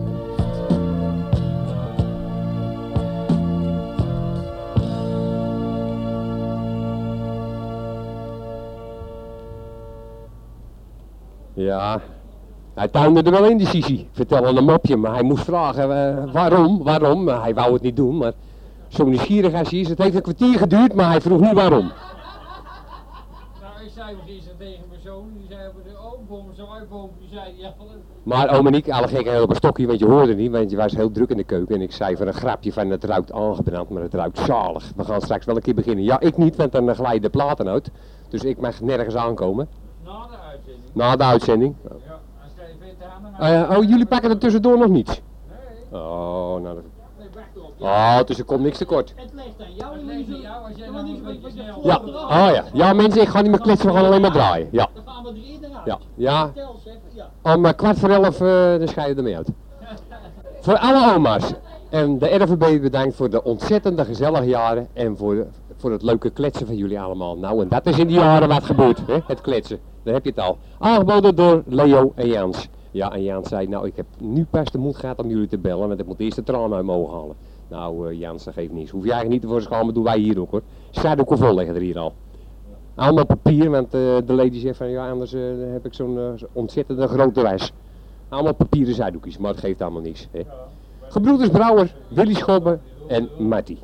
Ja, hij tuinde er wel in, die Sisi. Vertelde een mopje, maar hij moest vragen eh, waarom, waarom. Maar hij wou het niet doen, maar zo nieuwsgierig als hij is. Het heeft een kwartier geduurd, maar hij vroeg niet waarom. Nou, ik zei gisteren tegen mijn zoon, die zei de oomboom, zo'n uitboom, die zei, ja, Maar oom en ik, alle gekken heel op een stokje, want je hoorde niet, want je was heel druk in de keuken. En ik zei van een grapje van het ruikt aangebrand, maar het ruikt zalig. We gaan straks wel een keer beginnen. Ja, ik niet, want dan glijden de platen uit. Dus ik mag nergens aankomen. Na de uitzending. De. Ja, als jij vindt aan Ah ja, oh, jullie pakken er tussendoor nog niets? Nee, Oh, nou dat... Oh, dus er komt niks tekort. Het ligt aan jou, het ligt aan jou, als jij nou. Ja, oh ja. Ja mensen, ik ga niet meer kletsen, we gaan alleen maar draaien. Ja, Dan gaan we er iedereen uit. ja, ja. Om eh, kwart voor elf, eh dan scheiden we ermee uit. Voor alle oma's. En de RVB bedankt voor de ontzettende gezellige jaren en voor, de- voor het leuke kletsen van jullie allemaal. Nou, en dat is in die jaren wat gebeurt, hè? het kletsen. Heb je het al. Aangeboden door Leo en Jans. Ja, en Jans zei, nou, ik heb nu pas de moed gehad om jullie te bellen, want ik moet eerst de tranen uit mijn ogen halen. Nou, eh, Jans, dat geeft niets. Hoef je eigenlijk niet te voor schamen, doen wij hier ook hoor. Staat vol liggen er hier al. Allemaal papier, want eh, de lady zegt van, ja, anders eh, heb ik zo'n ontzettende grote reis. Allemaal papieren zijdoekjes, maar het geeft allemaal niets. Hè. Gebroeders Brouwer, Willy Schobbe en Matty.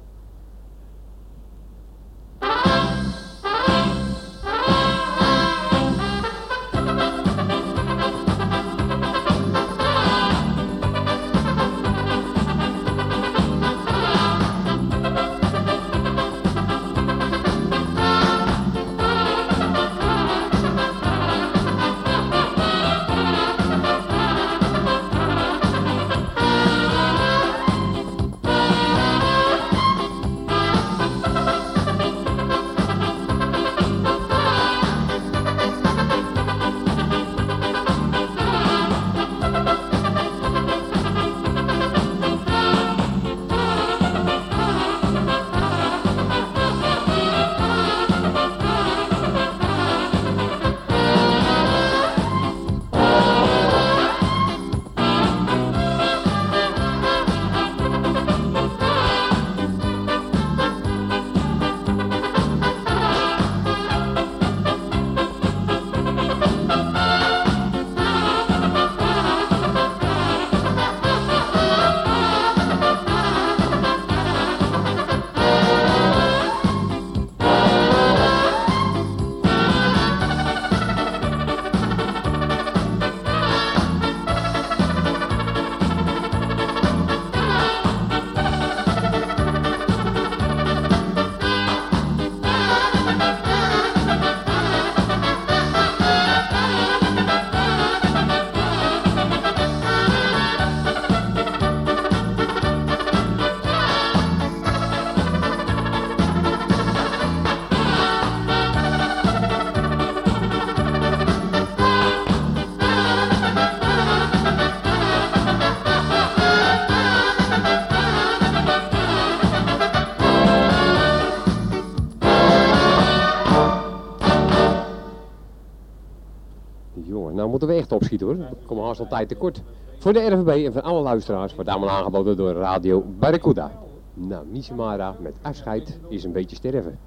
Moeten we echt opschieten hoor. We komen haast al tijd tekort. Voor de RVB en voor alle luisteraars wordt allemaal aangeboden door Radio Barracuda. Nou, Nishimara met afscheid is een beetje sterven.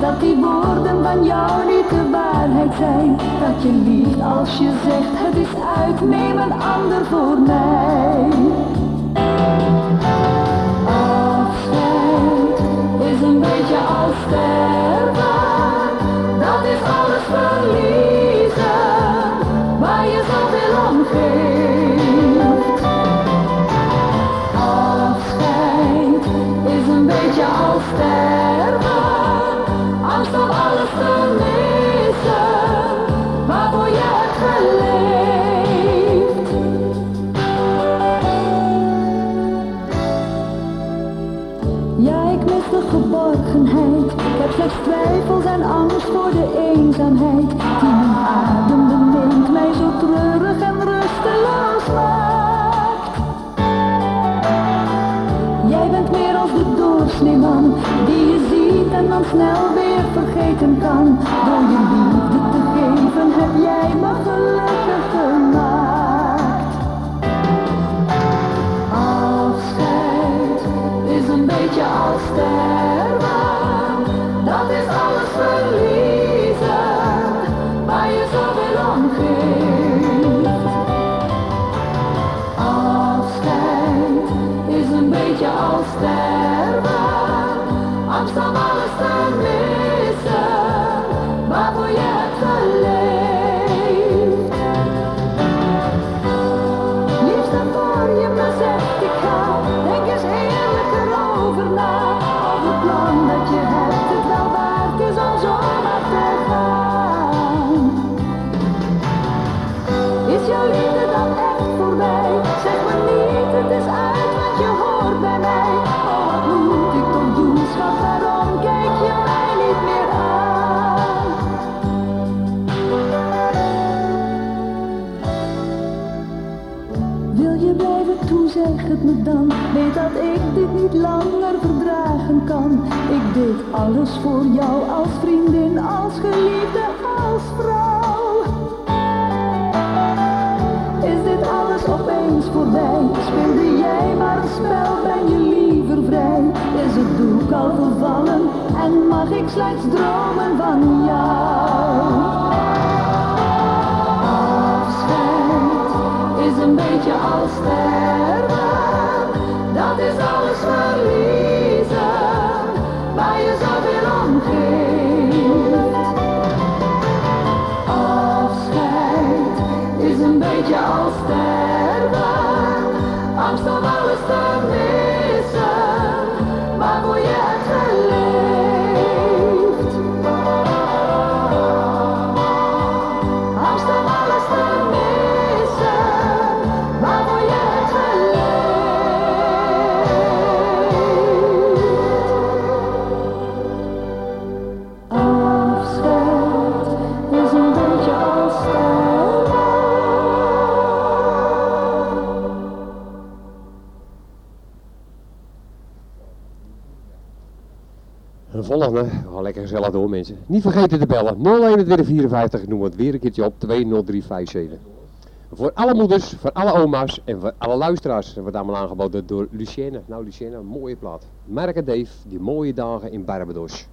Dat die woorden van jou niet de waarheid zijn. Dat je liegt als je zegt het is uit, neem een ander voor mij. Afscheid is een beetje als sterven, dat is alles verliezen, waar je zoveel om geeft. Die mijn adem beneemt, mij zo treurig en rusteloos maakt. Jij bent meer als de doorsneeman, die je ziet en dan snel weer vergeten kan. Door je liefde te geven heb jij me gelukkig gemaakt. Dat ik dit niet langer verdragen kan. Ik deed alles voor jou als vriendin, als geliefde, als vrouw. Is dit alles opeens voorbij? Speelde jij maar een spel, ben je liever vrij? Is het doek al gevallen en mag ik slechts dromen van jou? Is een beetje als sterven, Lekker gezellig door mensen. Niet vergeten te bellen, 02154, noem het weer een keertje op, 20357. Voor alle moeders, voor alle oma's en voor alle luisteraars wordt allemaal aangeboden door Lucienne. Nou Lucienne, een mooie plaat. Merken Dave, die mooie dagen in Barbados.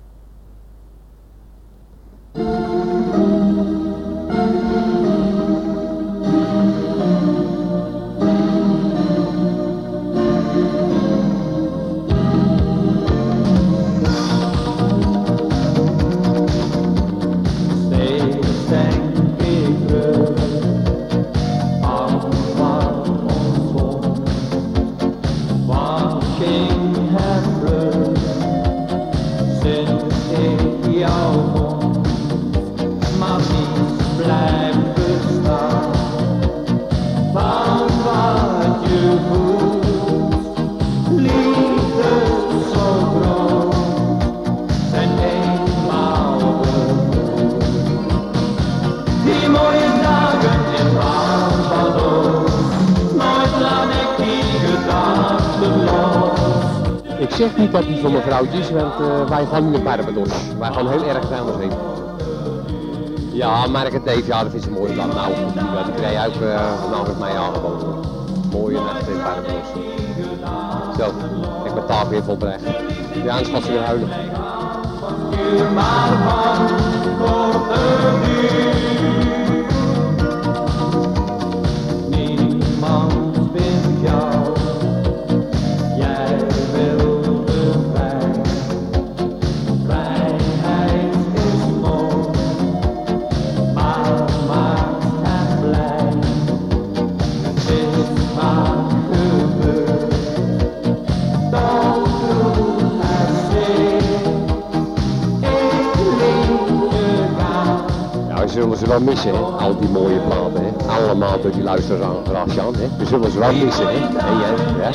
Wij gaan niet naar Barbados. Wij gaan heel erg anders heen. Ja, Mark het Dave, ja, dat is een mooie land. Nou, die, ja, die kreeg ook uh, namens mij aangeboden. Mooie nacht in Barbados. Zo, ik ben taak weer volbrecht. Aanschat ze weer huilen. Zullen ze wel missen, hè? al die mooie platen. Hè? Allemaal door die luisteraars Jan. Hè? We zullen ze wel missen, hè? En jij,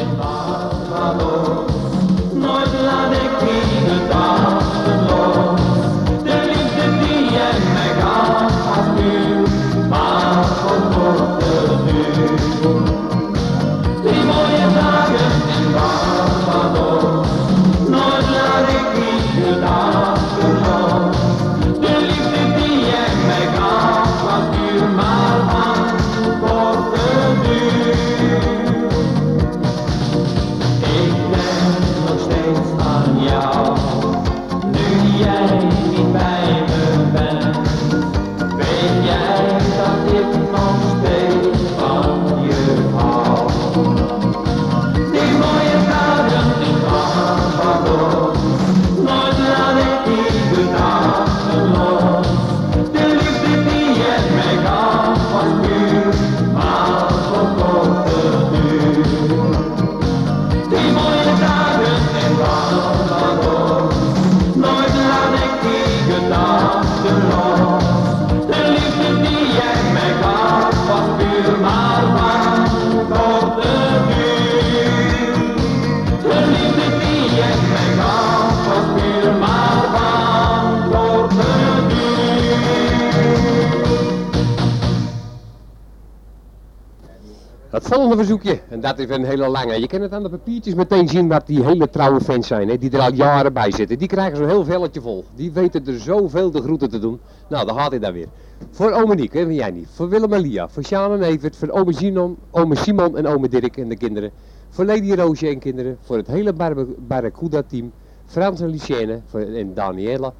volgende verzoekje, en dat is een hele lange. Je kan het aan de papiertjes meteen zien wat die hele trouwe fans zijn, hè, die er al jaren bij zitten. Die krijgen zo'n heel velletje vol. Die weten er zoveel de groeten te doen. Nou, dan gaat hij daar weer. Voor ome Niek, hè, jij niet. Voor Willem en voor Sjaan en Evert, voor ome ome Simon en ome Dirk en de kinderen. Voor Lady Roosje en kinderen, voor het hele Bar- Barracuda team. Frans en Lucienne en Daniela.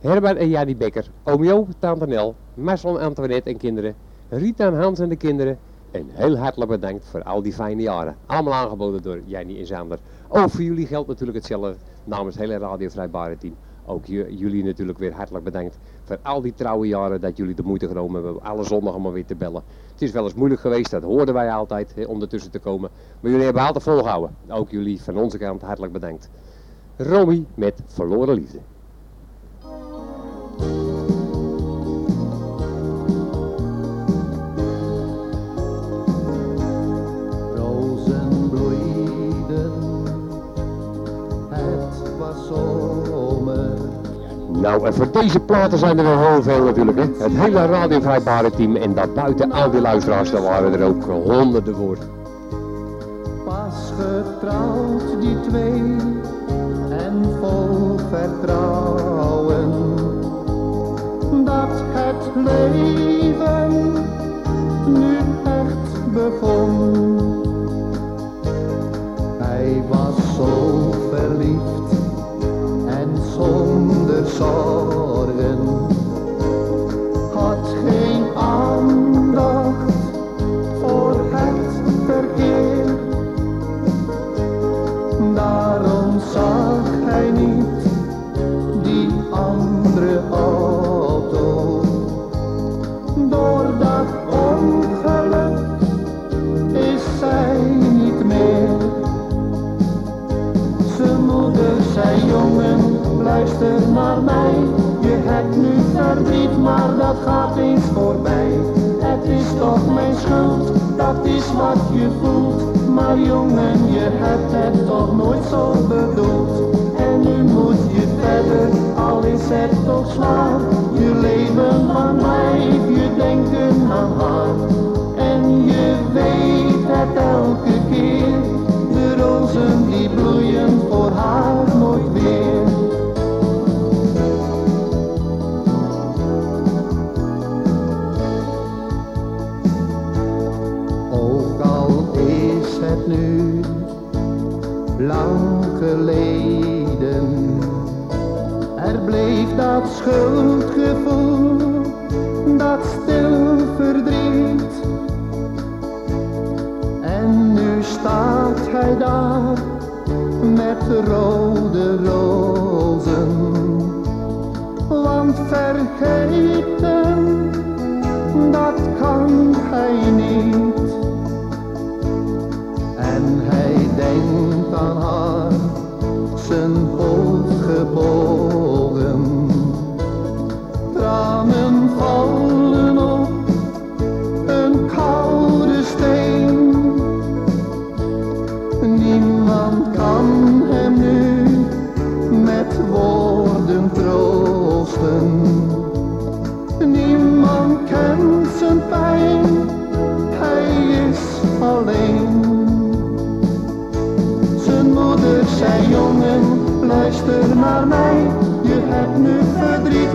Herbert en Jannie Becker, oom Joop, tante Nel, Marcel en Antoinette en kinderen. Rita en Hans en de kinderen. En heel hartelijk bedankt voor al die fijne jaren. Allemaal aangeboden door Jannie en Zander. Ook voor jullie geldt natuurlijk hetzelfde namens het hele Radio Vrijbare team. Ook ju- jullie natuurlijk weer hartelijk bedankt voor al die trouwe jaren dat jullie de moeite genomen hebben alle zondagen maar weer te bellen. Het is wel eens moeilijk geweest, dat hoorden wij altijd hè, om ertussen te komen. Maar jullie hebben altijd volgehouden. Ook jullie van onze kant hartelijk bedankt. Romy met Verloren Liefde. Nou, en voor deze platen zijn er wel heel veel natuurlijk. Hè? Het hele radiovrijbare team en daarbuiten al die luisteraars, daar waren er ook honderden voor. Pas getrouwd die twee en vol vertrouwen dat het leven nu echt begon. Hij was zo verliefd en zonder zorgen, had geen aandacht maar dat gaat eens voorbij. Het is toch mijn schuld, dat is wat je voelt. Maar jongen, je hebt het toch nooit zo bedoeld. En nu moet je verder, al is het toch zwaar. Je leven lang blijf je denken aan haar. En je weet het elke keer. De rozen die bloeien voor haar nooit weer. Nu lang geleden, er bleef dat schuldgevoel, dat stil verdriet. En nu staat hij daar met rode rozen, want vergeten, dat kan hij niet. Zijn hoofd gebogen.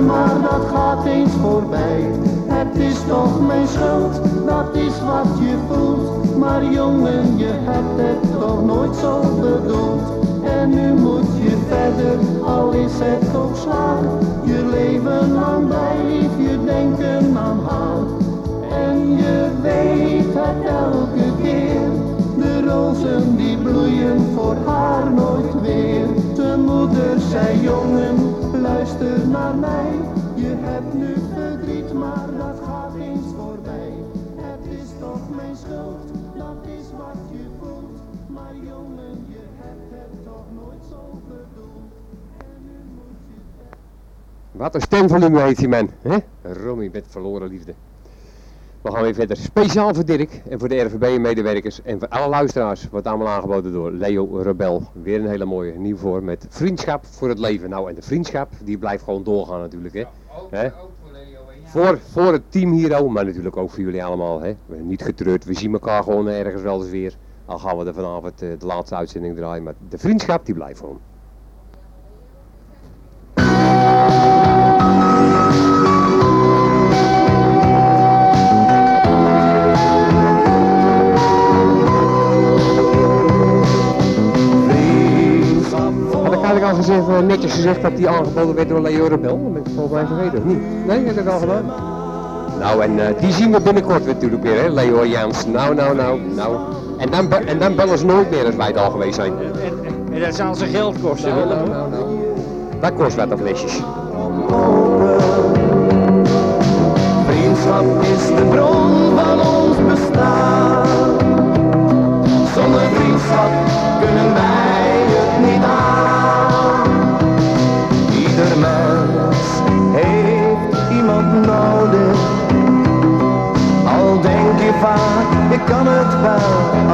Maar dat gaat eens voorbij. Het is toch mijn schuld, dat is wat je voelt. Maar jongen, je hebt het toch nooit zo bedoeld. En nu moet je verder, al is het ook zwaar. Je leven lang blijf je denken aan haar. En je weet het elke keer. Rozen die bloeien voor haar nooit weer. De moeder zei jongen, luister naar mij. Je hebt nu verdriet, maar dat gaat eens voorbij. Het is toch mijn schuld, dat is wat je voelt. Maar jongen, je hebt het toch nooit zo bedoeld. En nu moet je Wat een stemvolume heeft die man, hè? Romy met verloren liefde. We gaan weer verder. Speciaal voor Dirk en voor de RVB-medewerkers en voor alle luisteraars. Wordt allemaal aangeboden door Leo Rebel. Weer een hele mooie nieuw voor met vriendschap voor het leven. Nou, en de vriendschap die blijft gewoon doorgaan natuurlijk, hè? Hè? Voor, voor het team hier ook, maar natuurlijk ook voor jullie allemaal, hè? We zijn niet getreurd, we zien elkaar gewoon ergens wel eens weer. Al gaan we er vanavond eh, de laatste uitzending draaien, maar de vriendschap die blijft gewoon. Had ik eigenlijk al gezegd, eh, netjes gezegd dat die aangeboden werd door Leo Rebel? Dat ben ik volgens mij vergeten, of niet? Nee, heb ik al gedaan? Nou, en eh, die zien we binnenkort weer natuurlijk weer, hè, Leo Jans. Nou, nou, nou, nou. En dan, be- en dan bellen ze nooit meer als wij het al geweest zijn. En dat zal ze geld kosten, Nou, nou, nou, nou. Dat kost wat, dat flesjes. Vriendschap is de bron van ons bestaan. Zonder vriendschap kunnen wij vaak, ik kan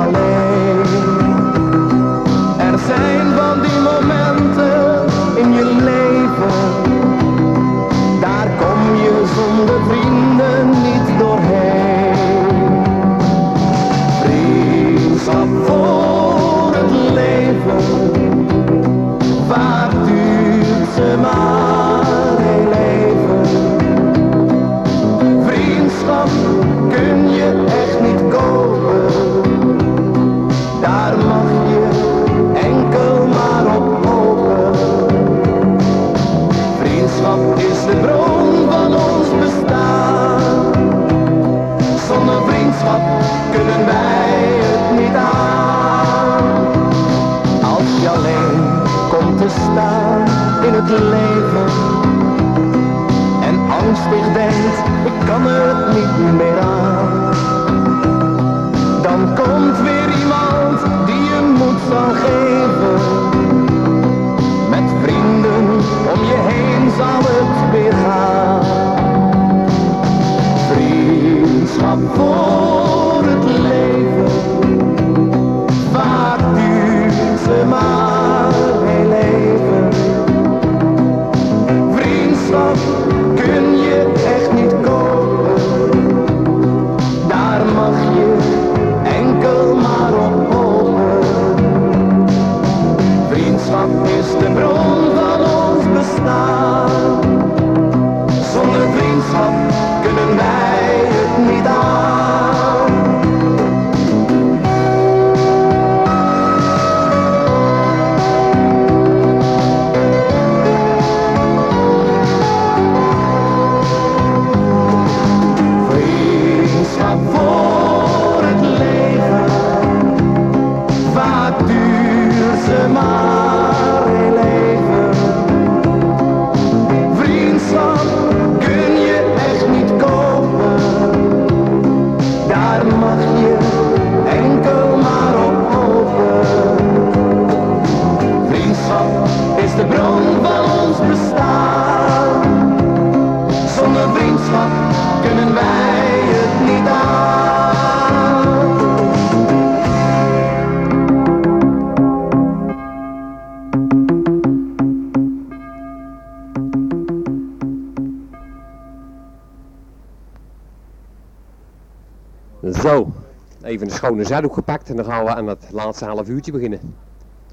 schone zakdoek gepakt en dan gaan we aan het laatste half uurtje beginnen.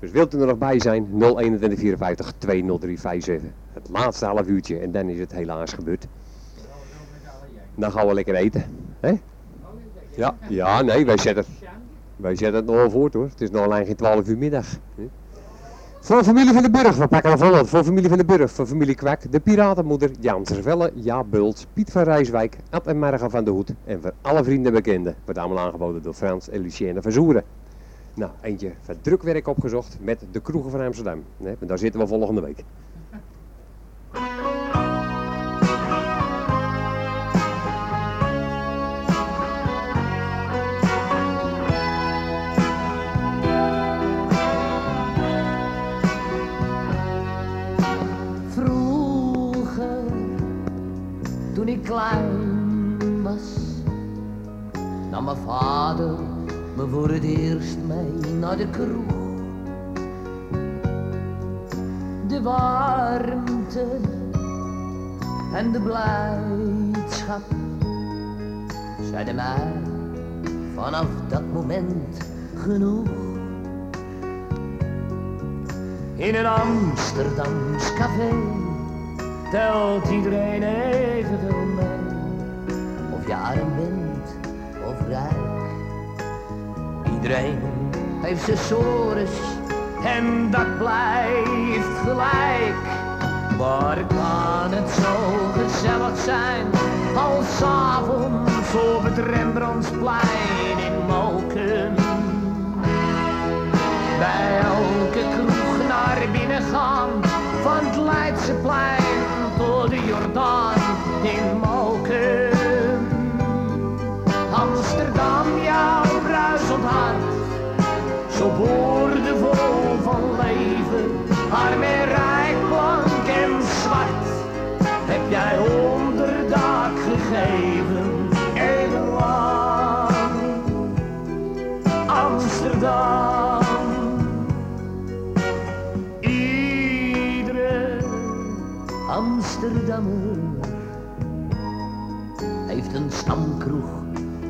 Dus wilt u er nog bij zijn, 02154 20357. Het laatste half uurtje en dan is het helaas gebeurd. Dan gaan we lekker eten. Ja, ja, nee, wij zetten, wij zetten het nog wel voort hoor. Het is nog alleen geen 12 uur middag. Voor familie van de Burg, we pakken er van. Voor familie van de Burg, voor familie Kwak, de Piratenmoeder, Jan Tervelle, Ja Bult, Piet van Rijswijk, Ad en Marga van de Hoed. En voor alle vrienden en bekenden wordt allemaal aangeboden door Frans en Lucienne van Zoeren. Nou, eentje van drukwerk opgezocht met de kroegen van Amsterdam. Daar zitten we volgende week. Klein was, nam mijn vader me voor het eerst mee naar de kroeg. De warmte en de blijdschap zeiden mij vanaf dat moment genoeg. In een Amsterdams café telt iedereen evenveel mee. Of je arm bent of rijk. Iedereen heeft zijn sores en dat blijft gelijk. Maar kan het zo gezellig zijn als 's avonds op het Rembrandtsplein in Moken. Bij elke kroeg naar binnen gaan, van het Leidseplein tot de Jordaan in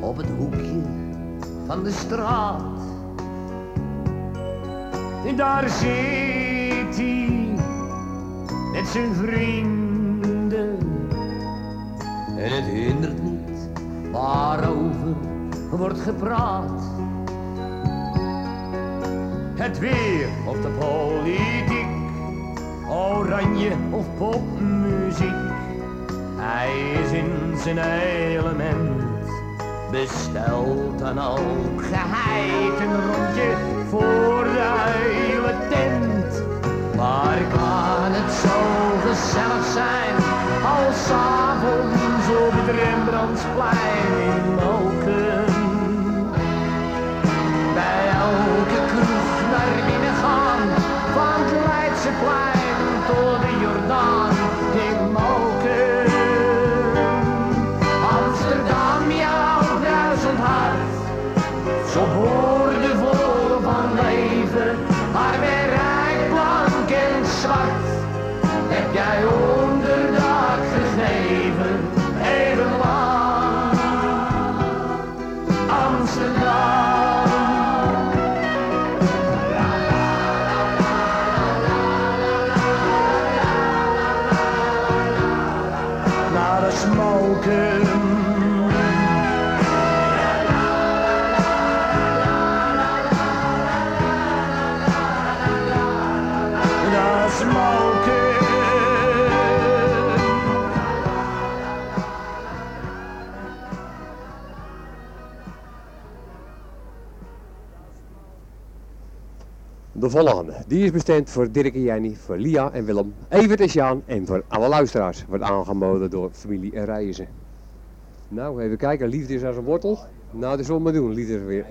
op het hoekje van de straat. En daar zit hij met zijn vrienden. En het hindert niet waarover wordt gepraat. Het weer of de politiek, oranje of popmuziek. Hij is in zijn element, bestelt dan ook een rondje voor de hele tent. Maar kan het zo gezellig zijn als avonds op het Rembrandtsplein in Moken? De volgende, die is bestemd voor Dirk en Jenny, voor Lia en Willem, Evert en Sjaan en voor alle luisteraars. Wordt aangeboden door familie en reizen. Nou, even kijken, liefde is als een wortel. Nou, dat zullen we doen, liefde is weer.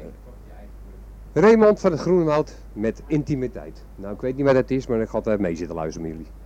Raymond van het Groene Woud met intimiteit. Nou, ik weet niet wat dat is, maar ik ga altijd mee zitten luisteren met jullie.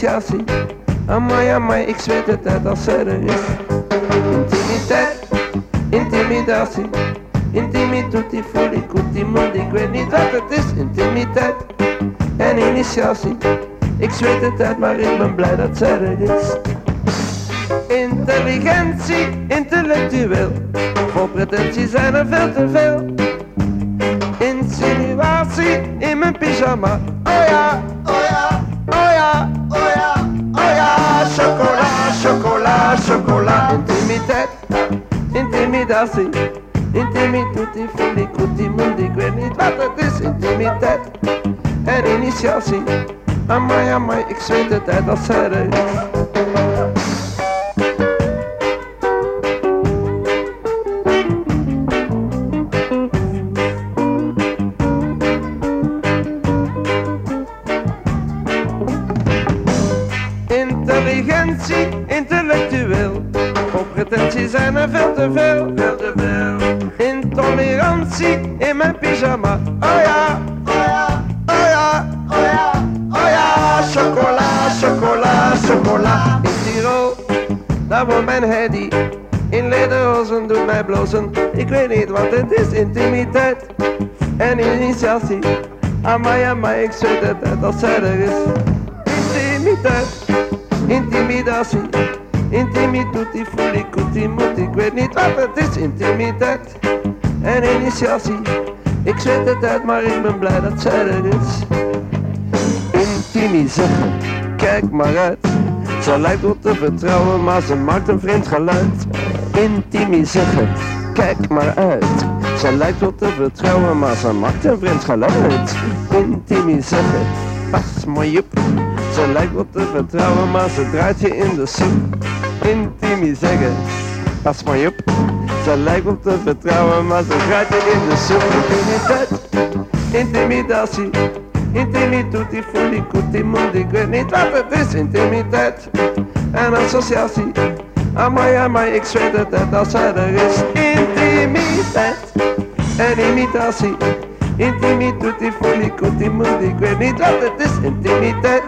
Initiatie. Amai, amai, ik zweet het uit als zij er is. Intimiteit, intimidatie. Intimi tutti fulli cuti mundi. Ik weet niet wat het is, intimiteit en initiatie. Ik zweet het uit, maar ik ben blij dat zij er is. Intelligentie, intellectueel. Voor pretentie zijn er veel te veel. Insinuatie in mijn pyjama. Ja, oh ja, intimidatie. Intimi tutti fulli cuti mundi. Ik weet niet wat het is, intimiteit en initiatie. Amai, amai, ik zweet het uit als. Intelligentie, intellectueel. Voor pretentie zijn er veel te veel, het is, intimiteit en initiatie. Amai, amai, ik zweet het uit als zij er is. Intimiteit, intimidatie. Intimi tutti fulli cuti muti. Ik weet niet wat het is, intimiteit en initiatie. Ik zweet het uit, maar ik ben blij dat zij er is. Intimi kijk maar uit. Ze lijkt op te vertrouwen, maar ze maakt een vreemd geluid. Intimi zeggen, kijk maar uit. Ze lijkt op te vertrouwen, maar ze maakt een vreemd geluid. Intimi zeggen, pas maar op. Ze lijkt op te vertrouwen, maar ze draait je in de soep. Intimi zeggen, pas maar op. Ze lijkt op te vertrouwen, maar ze draait je in de soep. Intimiteit, intimidatie. Intimi tutti fulli cuti mundi. Ik weet niet wat het is, intimiteit en associatie. Amai, amai, ik zweet het uit als zij er is. Intimiteit en imitatie. Intimi tutti. Ik niet wat het is, intimiteit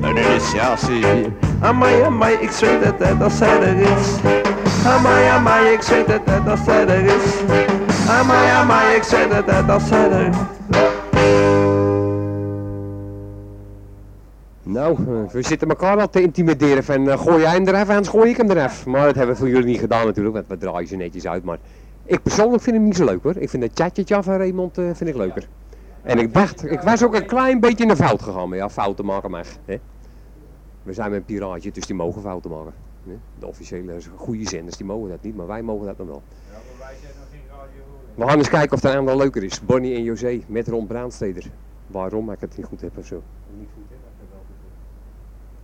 en initiatie. Amai, amai, ik zweet het uit als zij er is. Amai, amai, ik zweet het uit als zij er is. Amai, amai, ik zweet het uit als zij er is. Nou, eh, we zitten elkaar al te intimideren van eh, gooi jij hem er even, anders gooi ik hem er even. Maar dat hebben we voor jullie niet gedaan natuurlijk, want we draaien ze netjes uit. Maar ik persoonlijk vind hem niet zo leuk hoor. Ik vind het tjatje van Raymond eh, vind ik leuker. En ik dacht, ik was ook een klein beetje in de fout gegaan, maar ja, fouten maken mag. Hè? We zijn met een piraatje, dus die mogen fouten maken. Hè? De officiële goede zenders, die mogen dat niet, maar wij mogen dat nog wel. We gaan eens kijken of een ander leuker is. Bonnie en José met Ron Braansteder. Waarom ik het niet goed heb of zo.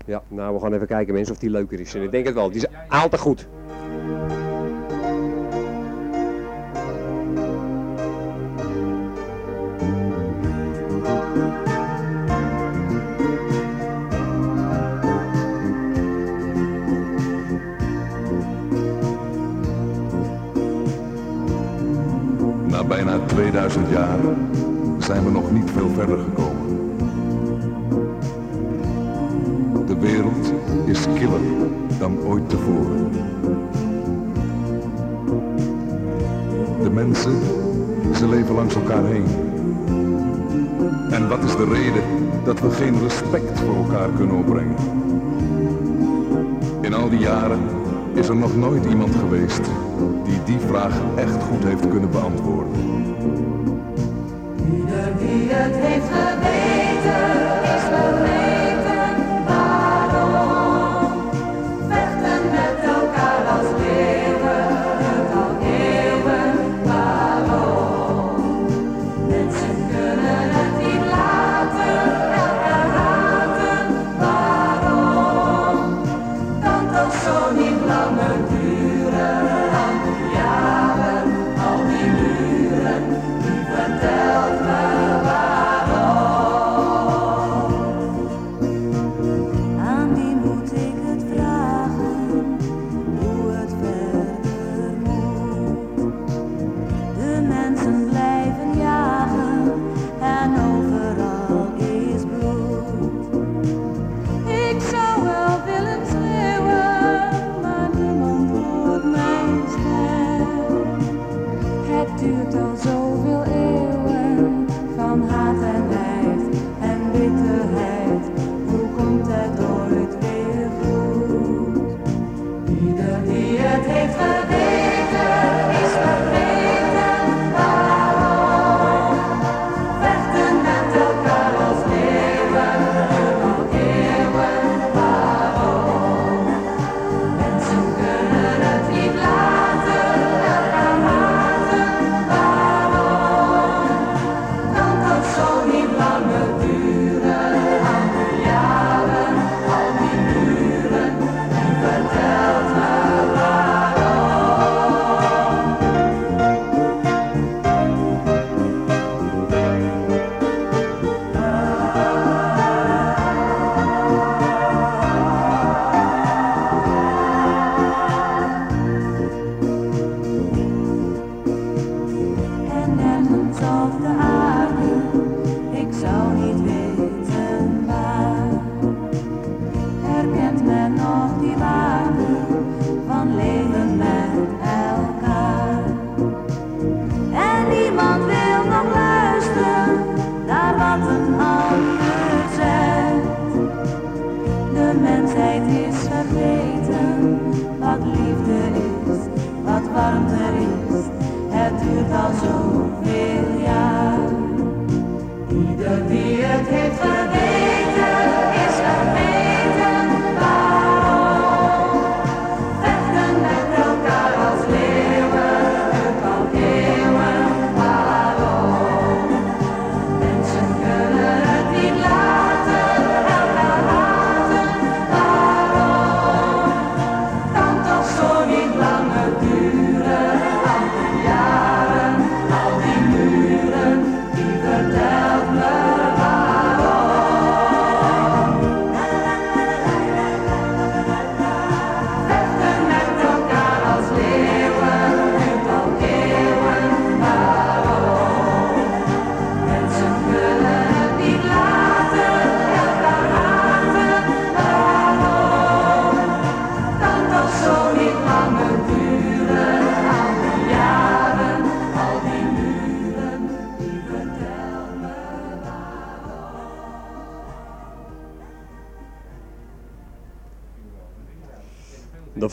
Ja, nou we gaan even kijken mensen of die leuker is. En ik denk het wel, die is altijd goed. Bijna 2000 jaar zijn we nog niet veel verder gekomen. De wereld is killer dan ooit tevoren. De mensen, ze leven langs elkaar heen. En wat is de reden dat we geen respect voor elkaar kunnen opbrengen? In al die jaren is er nog nooit iemand geweest die die vraag echt goed heeft kunnen beantwoorden. Ieder die het heeft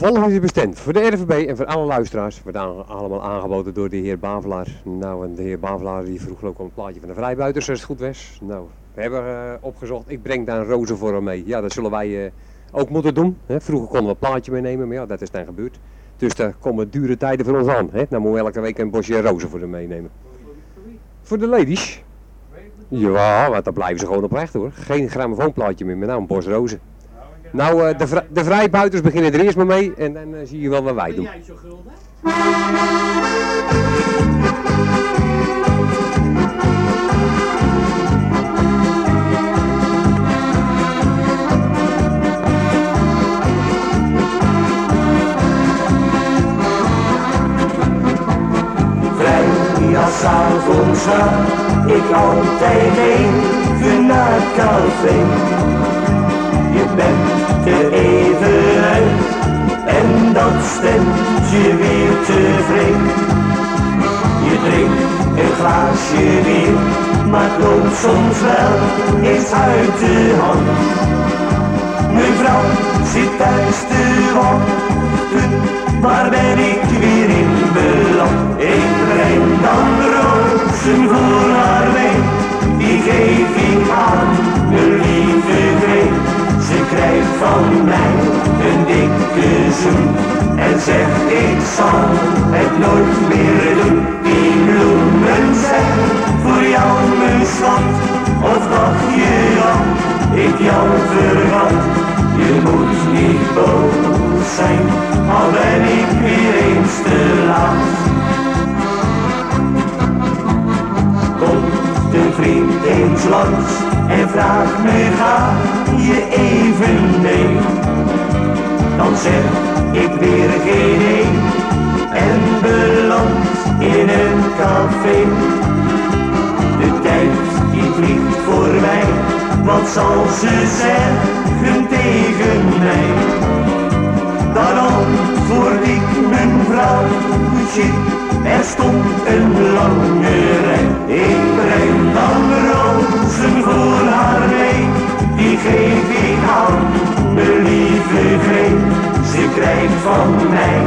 Volgende is bestemd voor de RVB en voor alle luisteraars. Wordt allemaal aangeboden door de heer Bavelaar. Nou, en de heer Bavelaar die vroeg ook een plaatje van de vrijbuiters als het goed was. Nou, we hebben eh, opgezocht. Ik breng daar een hem mee. Ja, dat zullen wij eh, ook moeten doen. Hè. Vroeger konden we een plaatje meenemen, maar ja, dat is dan gebeurd. Dus daar komen dure tijden voor ons aan. Hè. Moeten we elke week een bosje rozen voor hem meenemen. Voor de ladies? Ja, want dan blijven ze gewoon oprecht hoor. Geen grammofoonplaatje meer, maar nou een bos rozen. Nou, eh, de, de vrijbuiters beginnen er eerst maar mee en dan eh, zie je wel wat wij doen. Vrij als avonds ga ik altijd even naar het café. Bent er even uit en dat stemt je weer tevreden. Je drinkt een glaasje bier, maar het loopt soms wel eens uit de hand. Mijn vrouw zit thuis te wachten, waar ben ik weer in beland? Ik breng dan rozen voor haar mee, die geef ik aan mijn lieve Gree. Ze krijgt van mij een dikke zoen en zegt ik zal het nooit meer doen. Die bloemen zijn voor jou mijn schat, of dacht je dat ik jou vergat? Je moet niet boos zijn, al ben ik weer eens te laat. Vriend eens langs en vraagt me ga je even mee? Dan zeg ik weer geen nee en beland in een café. De tijd die vliegt voorbij, wat zal ze zeggen er stond een lange rij. Ik breng dan rozen voor haar mee, die geef ik aan mijn lieve Gree. Ze krijgt van mij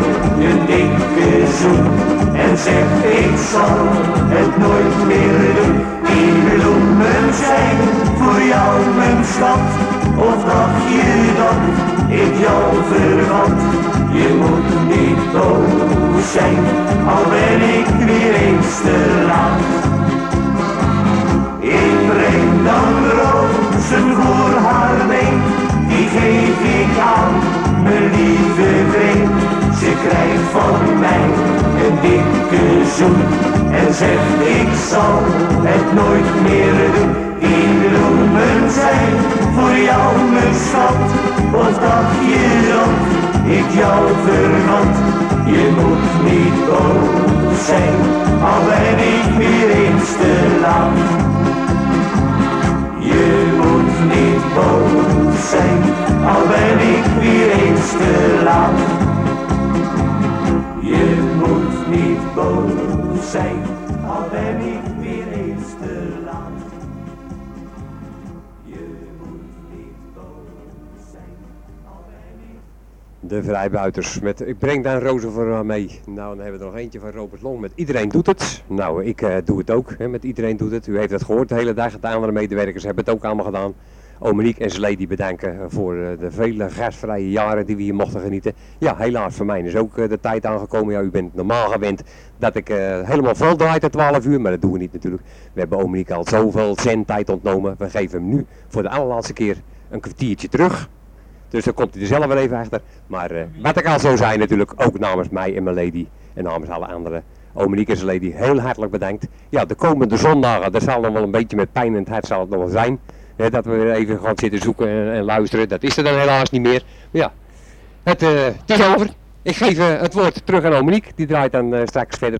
een dikke zoen en zegt ik zal het nooit meer doen. Die bloemen zijn voor jou mijn schat, of dacht je dat ik jou vergat? Je moet niet boos zijn, al ben ik weer eens te laat. Ik breng dan rozen voor haar mee, die geef ik aan mijn lieve vriend. Ze krijgt van mij een dikke zoen en zegt ik zal het nooit meer doen. Die bloemen zijn voor jou mijn schat, of dacht je dat ik jou vergat? Je moet niet boos zijn, al ben ik weer eens te laat. Je moet niet boos zijn, al ben ik weer eens te laat. Je moet niet boos zijn, De vrijbuiters. Met, ik breng daar Roze mee. Nou, dan hebben we er nog eentje van Robert Long met Iedereen doet het. Nou, ik eh, doe het ook. Hè, met Iedereen doet het. U heeft het gehoord de hele dag. De andere medewerkers hebben het ook allemaal gedaan. Omeniek en zijn lady bedanken voor eh, de vele gastvrije jaren die we hier mochten genieten. Ja, helaas voor mij is ook eh, de tijd aangekomen. Ja, u bent normaal gewend dat ik helemaal vol draai tot 12 uur, maar dat doen we niet natuurlijk. We hebben Omeniek al zoveel zendtijd ontnomen. We geven hem nu voor de allerlaatste keer een kwartiertje terug. Dus dan komt hij er zelf wel even achter. Maar eh, wat ik al zo zei natuurlijk, ook namens mij en mijn lady en namens alle anderen. Omeniek en zijn lady, heel hartelijk bedankt. Ja, de komende zondagen, dat zal nog wel een beetje met pijn in het hart zal het nog wel zijn. Hè, dat we weer even gaan zitten zoeken en, en luisteren. Dat is er dan helaas niet meer. Maar ja, het, eh, is over. Ik geef eh, het woord terug aan Omeniek. Die draait dan straks verder.